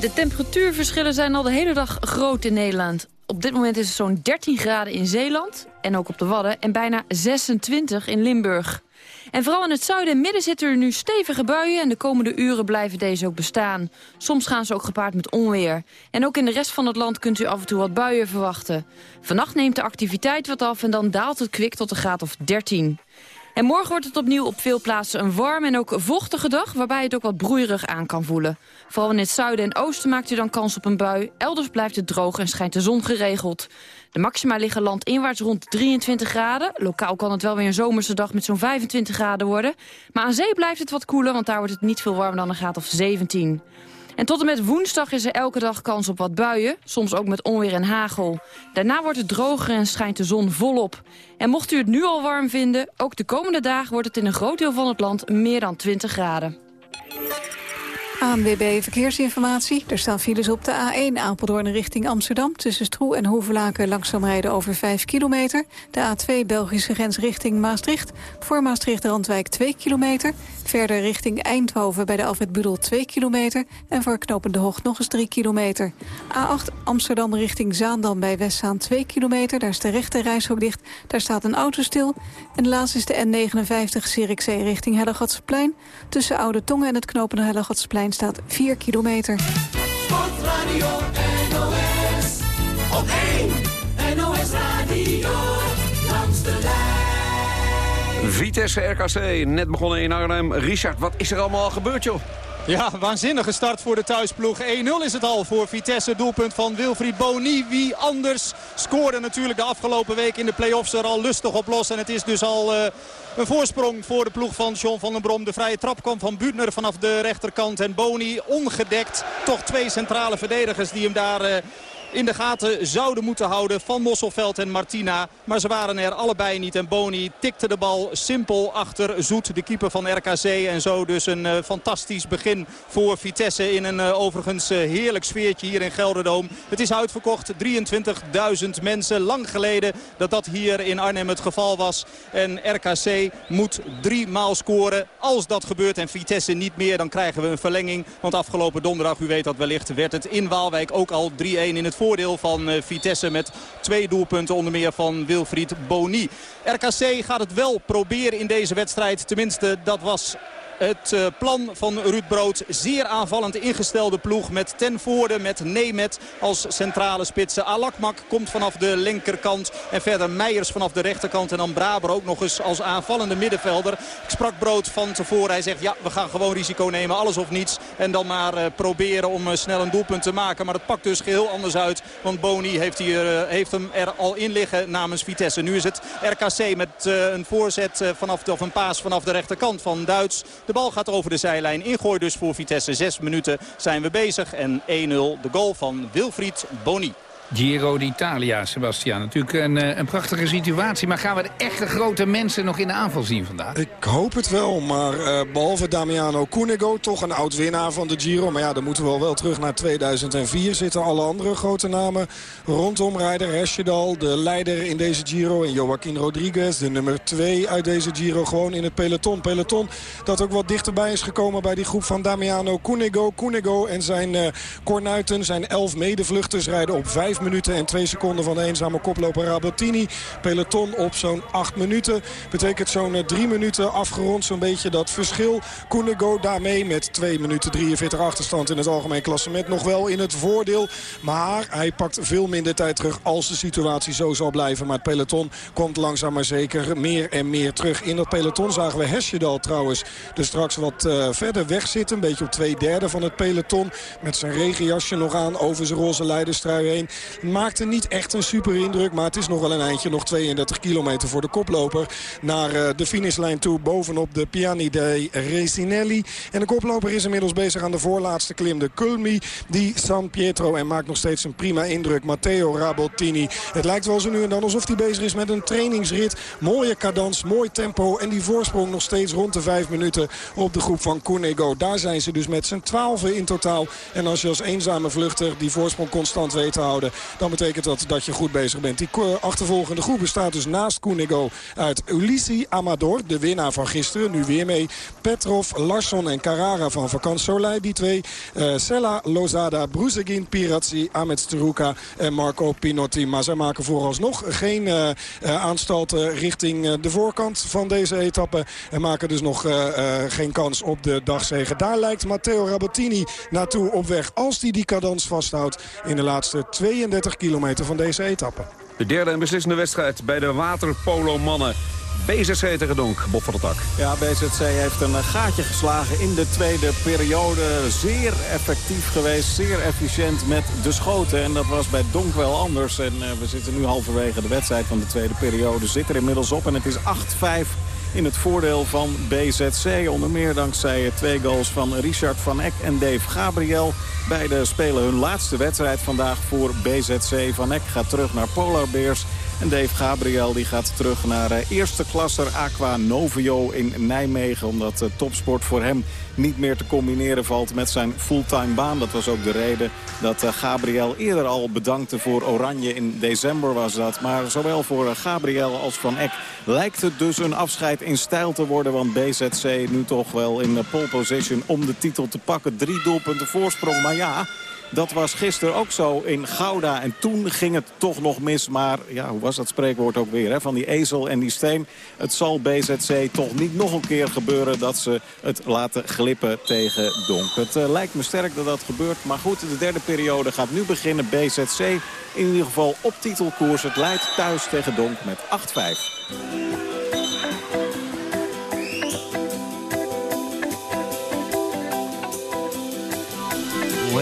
De temperatuurverschillen zijn al de hele dag groot in Nederland. Op dit moment is het zo'n 13 graden in Zeeland en ook op de Wadden... en bijna 26 in Limburg. En vooral in het zuiden en midden zitten er nu stevige buien... en de komende uren blijven deze ook bestaan. Soms gaan ze ook gepaard met onweer. En ook in de rest van het land kunt u af en toe wat buien verwachten. Vannacht neemt de activiteit wat af en dan daalt het kwik tot een graad of 13. En morgen wordt het opnieuw op veel plaatsen een warm en ook vochtige dag... waarbij het ook wat broeierig aan kan voelen. Vooral in het zuiden en oosten maakt u dan kans op een bui. Elders blijft het droog en schijnt de zon geregeld. De maxima liggen landinwaarts rond 23 graden. Lokaal kan het wel weer een zomerse dag met zo'n 25 graden worden. Maar aan zee blijft het wat koeler, want daar wordt het niet veel warmer dan een graad of 17. En tot en met woensdag is er elke dag kans op wat buien. Soms ook met onweer en hagel. Daarna wordt het droger en schijnt de zon volop. En mocht u het nu al warm vinden... ook de komende dagen wordt het in een groot deel van het land meer dan 20 graden. ANWB Verkeersinformatie. Er staan files op de A1 Apeldoorn richting Amsterdam... tussen Stroe en Hoevelaken langzaam rijden over 5 kilometer. De A2 Belgische grens richting Maastricht. Voor Maastricht-Randwijk 2 kilometer. Verder richting Eindhoven bij de Alfred Budel 2 kilometer. En voor Knopende Hoog nog eens 3 kilometer. A8 Amsterdam richting Zaandam bij Westzaan 2 kilometer. Daar is de rechte dicht. Daar staat een auto stil. En laatst is de N59 Zierikzee richting Hellegatsplein. Tussen Oude Tongen en het knopende Hellegatsplein staat 4 kilometer. Sportradio NOS. Op 1 NOS Radio. Langs de lijn. Vitesse RKC, net begonnen in Arnhem. Richard, wat is er allemaal gebeurd, joh? Ja, waanzinnige start voor de thuisploeg. 1-0 is het al voor Vitesse. Doelpunt van Wilfried Boni. Wie anders scoorde natuurlijk de afgelopen week in de play-offs er al lustig op los. En het is dus al... Uh, een voorsprong voor de ploeg van John van den Brom. De vrije trap kwam van Buutner vanaf de rechterkant. En Boni ongedekt. Toch twee centrale verdedigers die hem daar... In de gaten zouden moeten houden van Mosselveld en Martina. Maar ze waren er allebei niet. En Boni tikte de bal simpel achter Zoet, de keeper van RKC. En zo dus een uh, fantastisch begin voor Vitesse in een uh, overigens uh, heerlijk sfeertje hier in Gelderdoom. Het is uitverkocht, 23.000 mensen. Lang geleden dat dat hier in Arnhem het geval was. En RKC moet drie maal scoren. Als dat gebeurt en Vitesse niet meer, dan krijgen we een verlenging. Want afgelopen donderdag, u weet dat wellicht, werd het in Waalwijk ook al 3-1 in het voordeel van Vitesse met twee doelpunten onder meer van Wilfried Boni. RKC gaat het wel proberen in deze wedstrijd. Tenminste, dat was het uh, plan van Ruud Brood. Zeer aanvallend ingestelde ploeg met Ten Voorde, met Nemet als centrale spitsen. Alakmak komt vanaf de linkerkant en verder Meijers vanaf de rechterkant. En dan Braber ook nog eens als aanvallende middenvelder. Ik sprak Brood van tevoren. Hij zegt ja, we gaan gewoon risico nemen, alles of niets. En dan maar uh, proberen om uh, snel een doelpunt te maken. Maar het pakt dus geheel anders uit. Want Boni heeft, hier, heeft hem er al in liggen namens Vitesse. Nu is het RKC met een voorzet vanaf of een paas vanaf de rechterkant van Duits. Bal gaat over de zijlijn. Ingooi dus voor Vitesse. Zes minuten zijn we bezig. En 1-0 de goal van Wilfried Boni. Giro d'Italia, Sebastian. Natuurlijk een, een, prachtige situatie. Maar gaan we de echte grote mensen nog in de aanval zien vandaag? Ik hoop het wel. Maar uh, behalve Damiano Cunego, toch een oud-winnaar van de Giro. Maar ja, dan moeten we wel, wel terug naar 2004. Zitten alle andere grote namen rondom rijder. Hesjedal, de leider in deze Giro. En Joaquin Rodriguez, de nummer 2 uit deze Giro. Gewoon in het peloton. Peloton dat ook wat dichterbij is gekomen bij die groep van Damiano Cunego. Cunego en zijn uh, kornuiten, zijn elf medevluchters rijden op 5 minuten en 2 seconden van de eenzame koploper Rabottini. Peloton op zo'n 8 minuten. Betekent zo'n 3 minuten afgerond zo'n beetje dat verschil. Cunego daarmee met 2 minuten 43 achterstand in het algemeen klassement nog wel in het voordeel. Maar hij pakt veel minder tijd terug als de situatie zo zal blijven. Maar het peloton komt langzaam maar zeker meer en meer terug. In dat peloton zagen we Hesjedal trouwens dus straks wat uh, verder weg zitten. Een beetje op twee derde van het peloton. Met zijn regenjasje nog aan over zijn roze leiderstrui heen. Maakte niet echt een super indruk. Maar het is nog wel een eindje. Nog 32 kilometer voor de koploper. Naar uh, de finishlijn toe bovenop de Piani dei Resinelli. En de koploper is inmiddels bezig aan de voorlaatste klim. De Culmi die San Pietro. En maakt nog steeds een prima indruk. Matteo Rabottini. Het lijkt wel zo nu en dan alsof hij bezig is met een trainingsrit. Mooie cadans, mooi tempo. En die voorsprong nog steeds rond de 5 minuten op de groep van Cunego. Daar zijn ze dus met z'n twaalfen in totaal. En als je als eenzame vluchter die voorsprong constant weet te houden... dan betekent dat dat je goed bezig bent. Die achtervolgende groep bestaat dus naast Cunego uit Ulissi Amador, de winnaar van gisteren. Nu weer mee Petrov, Larsson en Carrara van Vakant Soleil. Die twee. Uh, Sella, Lozada, Bruzegin, Pirazzi, Ahmed Steruka en Marco Pinotti. Maar zij maken vooralsnog geen uh, aanstalten richting de voorkant van deze etappe. En maken dus nog geen kans op de dagzegen. Daar lijkt Matteo Rabottini naartoe op weg. Als hij die cadans vasthoudt in de laatste 32 kilometer van deze etappe. De derde en beslissende wedstrijd bij de waterpolo-mannen. BZC tegen Donk, Bob van der Tak. Ja, BZC heeft een gaatje geslagen in de tweede periode. Zeer effectief geweest, zeer efficiënt met de schoten. En dat was bij Donk wel anders. En uh, we zitten nu halverwege de wedstrijd van de tweede periode. Zit er inmiddels op en het is 8-5 in het voordeel van BZC. Onder meer dankzij twee goals van Richard van Eck en Dave Gabriel. Beide spelen hun laatste wedstrijd vandaag voor BZC. Van Eck gaat terug naar Polar Bears. En Dave Gabriel die gaat terug naar uh, eerste klasser Aqua Novio in Nijmegen. Omdat topsport voor hem niet meer te combineren valt met zijn fulltime baan. Dat was ook de reden dat uh, Gabriel eerder al bedankte voor Oranje. In december was dat. Maar zowel voor Gabriel als Van Eck lijkt het dus een afscheid in stijl te worden. Want BZC nu toch wel in pole position om de titel te pakken. Drie doelpunten voorsprong. Maar ja... Dat was gisteren ook zo in Gouda. En toen ging het toch nog mis. Maar ja, hoe was dat spreekwoord ook weer? Hè? Van die ezel en die steen. Het zal BZC toch niet nog een keer gebeuren dat ze het laten glippen tegen Donk. Het uh, lijkt me sterk dat dat gebeurt. Maar goed, de derde periode gaat nu beginnen. BZC in ieder geval op titelkoers. Het leidt thuis tegen Donk met 8-5.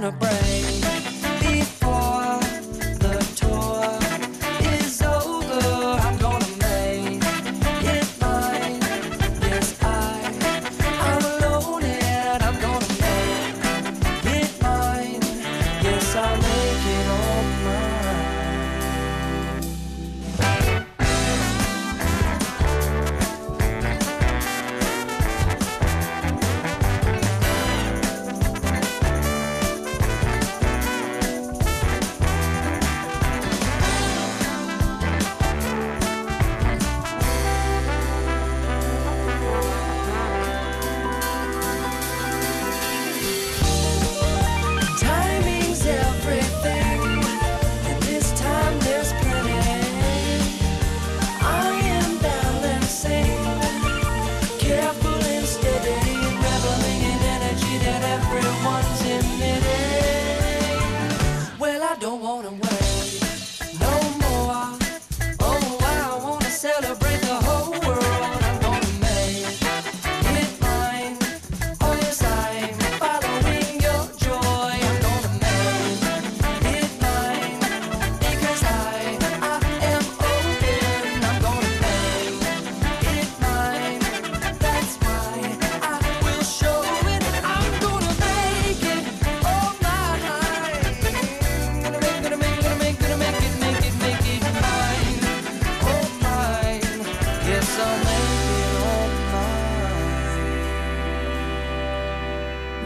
gonna break.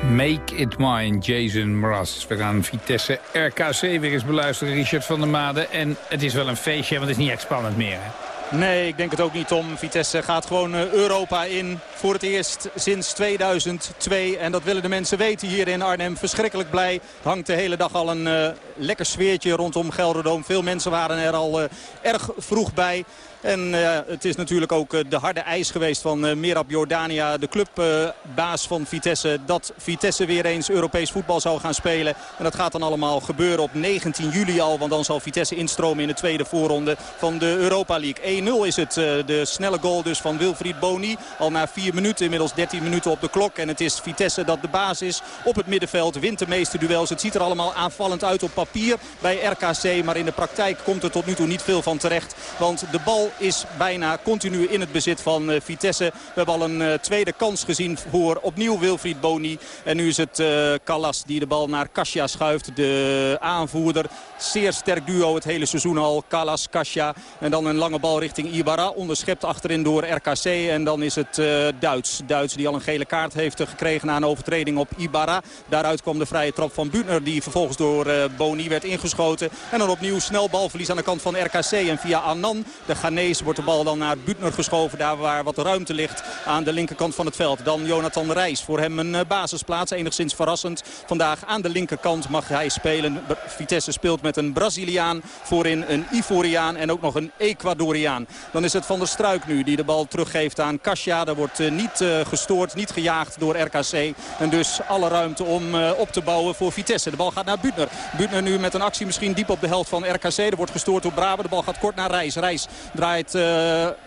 Make It Mine, Jason Mraz. We gaan Vitesse RKC weer eens beluisteren, Richard van der Made. En het is wel een feestje, want het is niet echt spannend meer. Hè? Nee, ik denk het ook niet, Tom. Vitesse gaat gewoon eh, Europa in voor het eerst sinds 2002. En dat willen de mensen weten hier in Arnhem. Verschrikkelijk blij. Hangt de hele dag al een eh, lekker sfeertje rondom Gelderdoom. Veel mensen waren er al eh, erg vroeg bij. En eh, het is natuurlijk ook eh, de harde eis geweest van eh, Merab Jordania, de clubbaas van Vitesse. Dat Vitesse weer eens Europees voetbal zou gaan spelen. En dat gaat dan allemaal gebeuren op 19 juli al. Want dan zal Vitesse instromen in de tweede voorronde van de Europa League. 1-0 is het de snelle goal dus van Wilfried Boni. Al na 4 minuten, inmiddels 13 minuten op de klok. En het is Vitesse dat de baas is op het middenveld. Wint de meeste duels. Het ziet er allemaal aanvallend uit op papier bij RKC. Maar in de praktijk komt er tot nu toe niet veel van terecht. Want de bal is bijna continu in het bezit van eh, Vitesse. We hebben al een eh, tweede kans gezien voor opnieuw Wilfried Boni. En nu is het uh, Callas die de bal naar Kasia schuift. De aanvoerder. Zeer sterk duo het hele seizoen al. Callas, Kasia. En dan een lange bal richting Ibarra. Onderschept achterin door RKC. En dan is het Duits. Duits die al een gele kaart heeft gekregen na een overtreding op Ibarra. Daaruit kwam de vrije trap van Butner. Die vervolgens door Boni werd ingeschoten. En dan opnieuw snel balverlies aan de kant van RKC. En via Annan, de wordt de bal dan naar Butner geschoven. Daar waar wat ruimte ligt aan de linkerkant van het veld. Dan Jonathan Reis. Voor hem een uh, basisplaats. Enigszins verrassend. Vandaag aan de linkerkant mag hij spelen. Vitesse speelt met een Braziliaan. Voorin een Ivoriaan en ook nog een Ecuadoriaan. Dan is het Van der Struik nu die de bal teruggeeft aan Kasia. Daar wordt uh, niet uh, gestoord, niet gejaagd door RKC. En dus alle ruimte om op te bouwen voor Vitesse. De bal gaat naar Butner. Butner nu met een actie misschien diep op de helft van RKC. Er wordt gestoord door Braber. De bal gaat kort naar Reis. Reis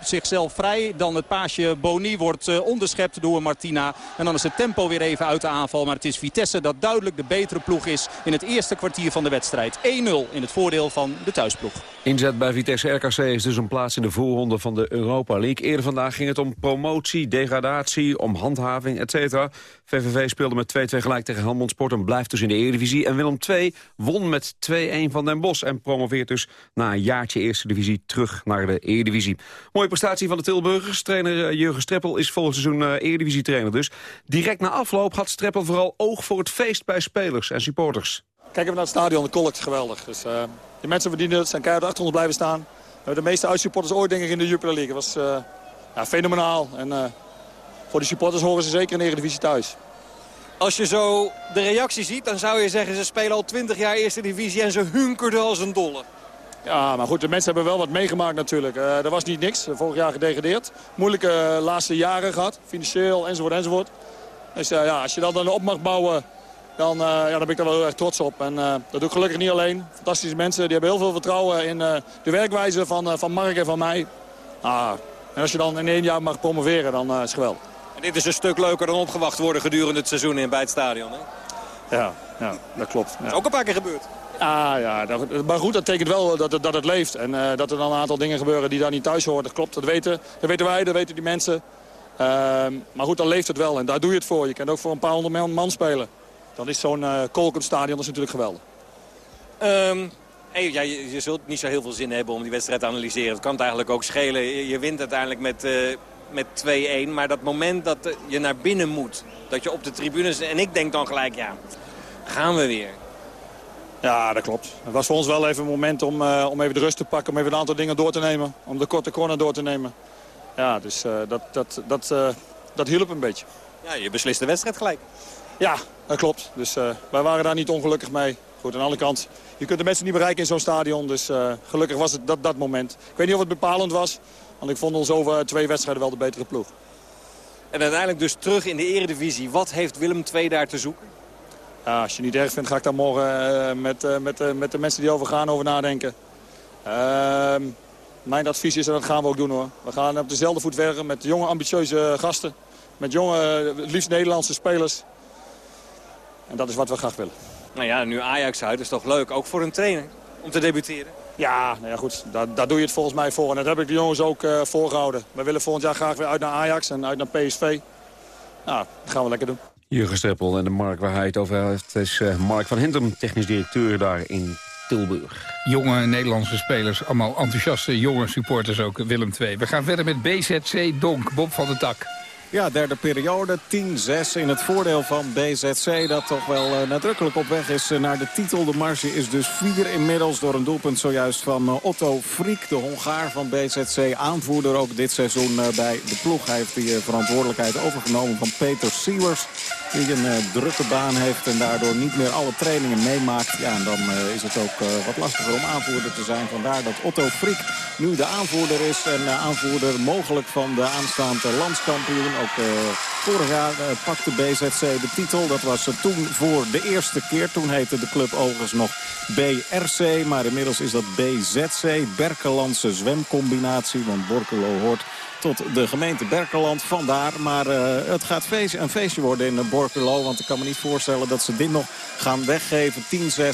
zichzelf vrij. Dan het paasje Boni wordt onderschept door Martina. En dan is het tempo weer even uit de aanval. Maar het is Vitesse dat duidelijk de betere ploeg is in het eerste kwartier van de wedstrijd. 1-0 in het voordeel van de thuisploeg. Inzet bij Vitesse RKC is dus een plaats in de voorronde van de Europa League. Eerder vandaag ging het om promotie, degradatie, om handhaving, etc. VVV speelde met 2-2 gelijk tegen Helmond Sport en blijft dus in de Eredivisie. En Willem II won met 2-1 van Den Bosch en promoveert dus na een jaartje Eerste Divisie terug naar de Eredivisie. Mooie prestatie van de Tilburgers. Trainer Jurgen Streppel is volgend seizoen uh, Eredivisie trainer dus. Direct na afloop had Streppel vooral oog voor het feest bij spelers en supporters. Kijk even naar het stadion, de collect geweldig. Dus, uh, die mensen verdienen het, zijn keihard achter ons blijven staan. We hebben de meeste uitsupporters ooit denk ik in de Jupiler League. Was ja, fenomenaal. En voor de supporters horen ze zeker in de Eredivisie thuis. Als je zo de reactie ziet, dan zou je zeggen ze spelen al 20 jaar Eerste Divisie en ze hunkerden als een dolle. Ja, maar goed, de mensen hebben wel wat meegemaakt natuurlijk. Uh, er was niet niks, vorig jaar gedegradeerd. Moeilijke laatste jaren gehad, financieel enzovoort enzovoort. Dus ja, als je dat dan op mag bouwen dan, ja, dan ben ik daar wel heel erg trots op. En dat doe ik gelukkig niet alleen. Fantastische mensen, die hebben heel veel vertrouwen in de werkwijze van, van Mark en van mij. Ah, en als je dan in één jaar mag promoveren, dan is het geweldig. En dit is een stuk leuker dan opgewacht worden gedurende het seizoen in bij het stadion, hè? Ja, ja dat klopt. Ja. Dat is ook een paar keer gebeurd. Ah ja, dat, maar goed, dat betekent wel dat het, dat het leeft. En dat er dan een aantal dingen gebeuren die daar niet thuis horen. Dat klopt, dat weten, dat weten wij, dat weten die mensen. maar goed, dan leeft het wel en daar doe je het voor. Je kan ook voor een paar honderd man, spelen. Dan is zo'n uh, Kolkenstadion is natuurlijk geweldig. Um, hey, ja, je, je, zult niet zo heel veel zin hebben om die wedstrijd te analyseren. Het kan het eigenlijk ook schelen. Je, je wint uiteindelijk met, uh, met 2-1. Maar dat moment dat je naar binnen moet. Dat je op de tribunes... En ik denk dan gelijk, ja, gaan we weer. Ja, dat klopt. Het was voor ons wel even een moment om, om even de rust te pakken. Om even een aantal dingen door te nemen. Om de korte corner door te nemen. Ja, dus dat, dat, dat, dat hielp een beetje. Ja, je beslist de wedstrijd gelijk. Ja, dat klopt. Dus wij waren daar niet ongelukkig mee. Goed, aan de andere kant, je kunt de mensen niet bereiken in zo'n stadion. Dus gelukkig was het dat, dat moment. Ik weet niet of het bepalend was. Want ik vond ons over twee wedstrijden wel de betere ploeg. En uiteindelijk dus terug in de eredivisie. Wat heeft Willem II daar te zoeken? Ja, als je het niet erg vindt, ga ik daar morgen uh, met, met, met de mensen die over gaan over nadenken. Ehm, mijn advies is, en dat gaan we ook doen hoor. We gaan op dezelfde voet werken met jonge ambitieuze gasten. Met jonge, het liefst Nederlandse spelers. En dat is wat we graag willen. Nou ja, nu Ajax uit is toch leuk, ook voor een trainer, om te debuteren? Ja, nou ja goed, daar, daar doe je het volgens mij voor. En dat heb ik de jongens ook uh, voorgehouden. We willen volgend jaar graag weer uit naar Ajax en uit naar PSV. Nou, dat gaan we lekker doen. Jurgen Streppel en de Mark waar hij het over heeft... is uh, Mark van Hintem, technisch directeur daar in Tilburg. Jonge Nederlandse spelers, allemaal enthousiaste jonge supporters ook, Willem II. We gaan verder met BZC Donk, Bob van de Tak. Ja, derde periode, 10-6 in het voordeel van BZC... dat toch wel uh, nadrukkelijk op weg is uh, naar de titel. De marge is dus 4 inmiddels door een doelpunt zojuist van uh, Otto Friek... de Hongaar van BZC, aanvoerder ook dit seizoen bij de ploeg. Hij heeft die verantwoordelijkheid overgenomen van Peter Siewers... die een drukke baan heeft en daardoor niet meer alle trainingen meemaakt. Ja, en dan is het ook wat lastiger om aanvoerder te zijn. Vandaar dat Otto Friek nu de aanvoerder is... en aanvoerder mogelijk van de aanstaande landskampioen ook uh, vorig jaar uh, pakte BZC de titel. Dat was uh, toen voor de eerste keer. Toen heette de club overigens nog BRC. Maar inmiddels is dat BZC. Berkelandse zwemcombinatie. Want Borkelo hoort tot de gemeente Berkeland. Vandaar, maar het gaat feest, een feestje worden in Borkelo. Want ik kan me niet voorstellen dat ze dit nog gaan weggeven. 10-6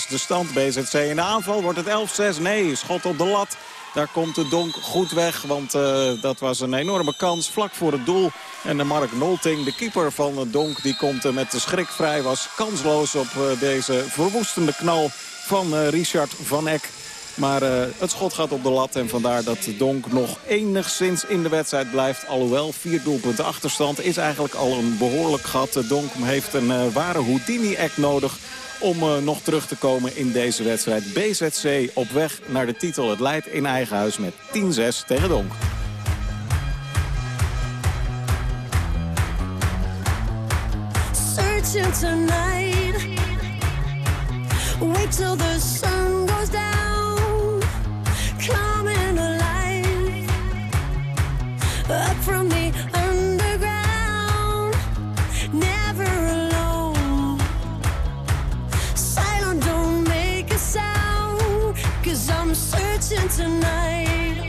de stand. BZC in de aanval wordt het 11-6. Nee, schot op de lat. Daar komt de Donk goed weg, want eh, dat was een enorme kans vlak voor het doel. En de Mark Nolting, de keeper van de Donk, die komt met de schrik vrij. Was kansloos op eh, deze verwoestende knal van eh, Richard van Eck. Maar het schot gaat op de lat en vandaar dat de Donk nog enigszins in de wedstrijd blijft. Alhoewel, vier doelpunten achterstand is eigenlijk al een behoorlijk gat. De Donk heeft een ware Houdini-act nodig om eh, nog terug te komen in deze wedstrijd. BZC op weg naar de titel. Het leidt in eigen huis met 10-6 tegen Donk. searching tonight. Till the sun goes down. Coming alive. Up from the tonight.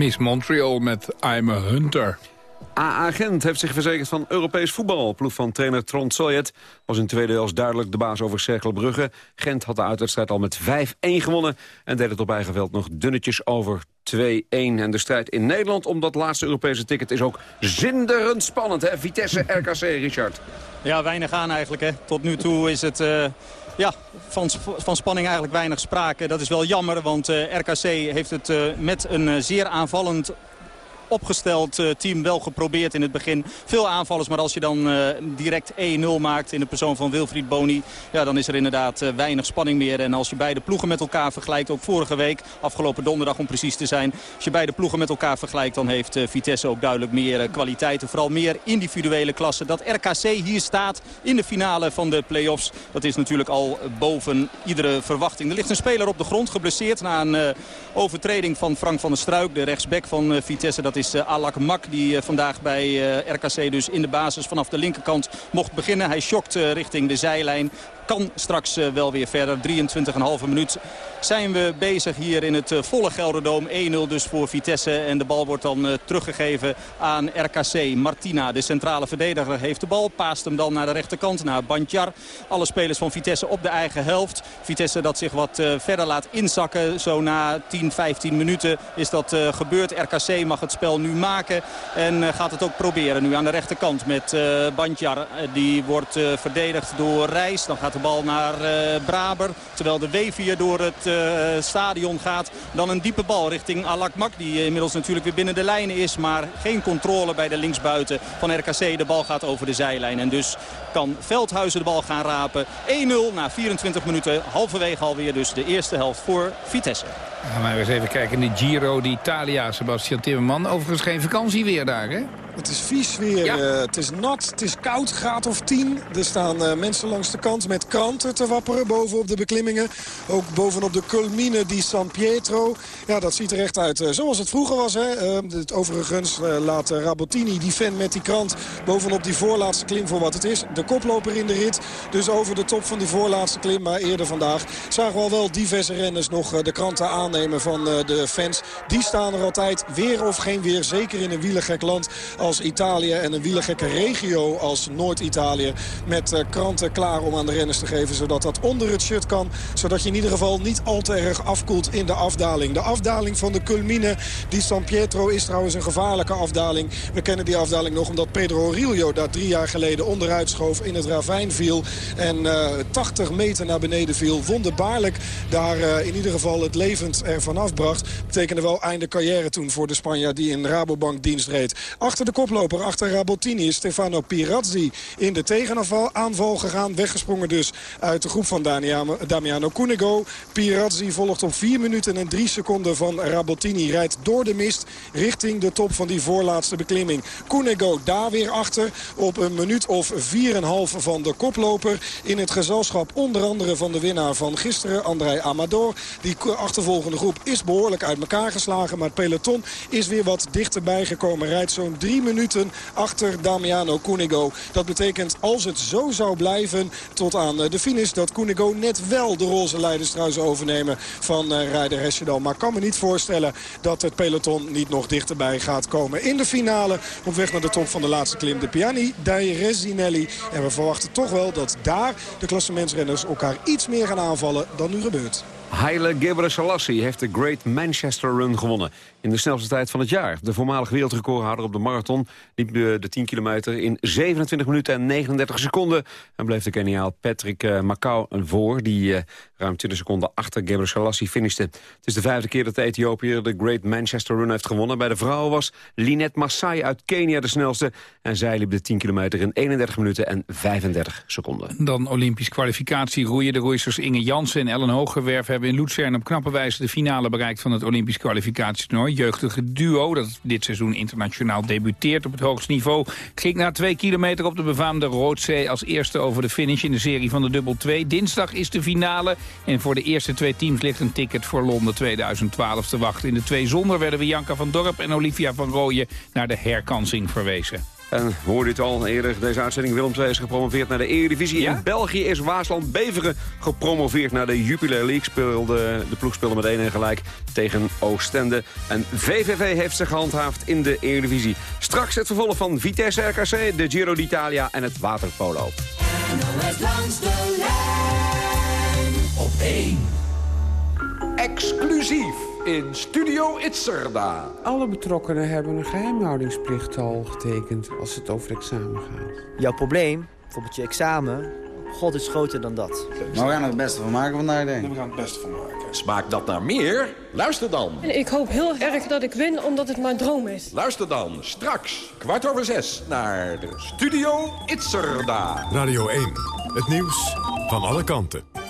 Miss Montreal met I'm a Hunter. AA Gent heeft zich verzekerd van Europees voetbal. Ploeg van trainer Trond Soljet was in tweede als duidelijk de baas over Cercle Brugge. Gent had de uitwedstrijd al met 5-1 gewonnen... en deed het op eigen veld nog dunnetjes over 2-1. En de strijd in Nederland om dat laatste Europese ticket is ook zinderend spannend. Hè? Vitesse RKC, Richard. Ja, weinig aan eigenlijk. Hè. Tot nu toe is het eh, ja, van, van spanning eigenlijk weinig sprake. Dat is wel jammer, want eh, RKC heeft het eh, met een eh, zeer aanvallend opgesteld eh, team wel geprobeerd in het begin. Veel aanvallers, maar als je dan eh, direct 1-0 maakt in de persoon van Wilfried Boni... Ja, dan is er inderdaad eh, weinig spanning meer. En als je beide ploegen met elkaar vergelijkt, ook vorige week... afgelopen donderdag om precies te zijn... als je beide ploegen met elkaar vergelijkt, dan heeft Vitesse ook duidelijk meer kwaliteiten. Vooral meer individuele klassen. Dat RKC hier staat in de finale van de play-offs, dat is natuurlijk al boven iedere verwachting. Er ligt een speler op de grond geblesseerd na een overtreding van Frank van der Struik, de rechtsback van Vitesse. Dat is is uh, Alak Mak die uh, vandaag bij uh, RKC dus in de basis vanaf de linkerkant mocht beginnen. Hij schokt richting de zijlijn kan straks uh, wel weer verder. 23,5 minuut zijn we bezig hier in het uh, volle Gelderdoom. 1-0 dus voor Vitesse. En de bal wordt dan uh, teruggegeven aan RKC. Martina, de centrale verdediger, heeft de bal. Paast hem dan naar de rechterkant, naar Bandjar. Alle spelers van Vitesse op de eigen helft. Vitesse dat zich wat verder laat inzakken. Zo na 10, 15 minuten is dat gebeurd. RKC mag het spel nu maken. En gaat het ook proberen nu aan de rechterkant met Bandjar. die wordt verdedigd door Reis. Dan gaat de bal naar uh, Braber. Terwijl de Wevier door het uh, stadion gaat. Dan een diepe bal richting Alakmak. Die inmiddels natuurlijk weer binnen de lijnen is. Maar geen controle bij de linksbuiten van RKC. De bal gaat over de zijlijn. En dus kan Veldhuizen de bal gaan rapen. 1-0 na 24 minuten. Halverwege alweer dus de eerste helft voor Vitesse. Gaan we eens even kijken in de Giro d'Italia. Sebastian Timmerman. Overigens geen vakantie weer daar, hè? Het is vies weer, ja. uh, het is nat, het is koud, graad of 10. Er staan uh, mensen langs de kant met kranten te wapperen bovenop de beklimmingen. Ook bovenop de Culmine di San Pietro. Ja, dat ziet er echt uit uh, zoals het vroeger was. Hè? het, overigens laat Rabottini, die fan met die krant, bovenop die voorlaatste klim voor wat het is. De koploper in de rit, dus over de top van die voorlaatste klim. Maar eerder vandaag zagen we al wel diverse renners nog de kranten aannemen van de fans. Die staan er altijd, weer of geen weer, zeker in een wielergek land als Italië en een wielergekke regio als Noord-Italië. Met uh, kranten klaar om aan de renners te geven zodat dat onder het shirt kan. Zodat je in ieder geval niet al te erg afkoelt in de afdaling. De afdaling van de Culmine di San Pietro is trouwens een gevaarlijke afdaling. We kennen die afdaling nog omdat Pedro Orillo daar drie jaar geleden onderuit schoof. In het ravijn viel en uh, 80 meter naar beneden viel. Wonderbaarlijk daar uh, in ieder geval het levend ervan afbracht. Betekende wel einde carrière toen voor de Spanjaard die in Rabobank dienst reed. Achter de koploper, achter Rabottini, is Stefano Pirazzi in de tegenaanval gegaan. Weggesprongen dus uit de groep van Damiano, Cunego. Pirazzi volgt op 4 minuten en 3 seconden van Rabottini. Rijdt door de mist richting de top van die voorlaatste beklimming. Cunego daar weer achter op een minuut of 4,5 van de koploper. In het gezelschap onder andere van de winnaar van gisteren, André Amador. Die achtervolgende groep is behoorlijk uit elkaar geslagen. Maar het peloton is weer wat dichterbij gekomen. Rijdt zo'n minuten achter Damiano Cunego. Dat betekent als het zo zou blijven tot aan de finish... dat Cunego net wel de roze leiderstruis overnemen van uh, Rijder Hesjedal. Maar ik kan me niet voorstellen dat het peloton niet nog dichterbij gaat komen. In de finale op weg naar de top van de laatste klim. De Piani, Dai Resinelli. En we verwachten toch wel dat daar de klassementsrenners elkaar iets meer gaan aanvallen dan nu gebeurt. Haile Gebrselassie heeft de Great Manchester Run gewonnen. In de snelste tijd van het jaar. De voormalige wereldrecordhouder op de marathon liep de 10 kilometer in 27 minuten en 39 seconden. En bleef de Keniaal Patrick uh, Macau voor, die uh, ruim 20 seconden achter Gebrselassie finishte. Het is de vijfde keer dat de Ethiopiër de Great Manchester Run heeft gewonnen. Bij de vrouwen was Linet Masai uit Kenia de snelste. En zij liep de 10 kilometer in 31 minuten en 35 seconden. Dan Olympisch kwalificatie roeien. De roeisters Inge Jansen en Ellen Hogerwerf hebben in Luzern op knappe wijze de finale bereikt van het Olympisch kwalificatietoernooi. Jeugdige duo dat dit seizoen internationaal debuteert op het hoogste niveau. Ging na twee kilometer op de befaamde Roodzee als eerste over de finish in de serie van de dubbel 2. Dinsdag is de finale en voor de eerste twee teams ligt een ticket voor Londen 2012 te wachten. In de twee zonder werden Bianca van Dorp en Olivia van Rooyen naar de herkansing verwezen. En hoorde het al eerder, deze uitzending Willem II is gepromoveerd naar de Eredivisie. Ja? In België is Waasland Beveren gepromoveerd naar de Jupiler League. Speelde, de ploeg speelde met 1-1 gelijk tegen Oostende. En VVV heeft zich gehandhaafd in de Eredivisie. Straks het vervolg van Vitesse RKC, de Giro d'Italia en het waterpolo. NOS langs de lijn op 1. Exclusief in Studio Itzerda. Alle betrokkenen hebben een geheimhoudingsplicht al getekend als het over examen gaat. Jouw probleem, bijvoorbeeld je examen, God is groter dan dat. Maar we gaan er het beste van maken vandaag, denk ik. We gaan het beste van maken. Smaakt dat naar meer? Luister dan. Ik hoop heel erg dat ik win, omdat het mijn droom is. Luister dan straks, kwart over zes, naar de Studio Itzerda. Radio 1, het nieuws van alle kanten.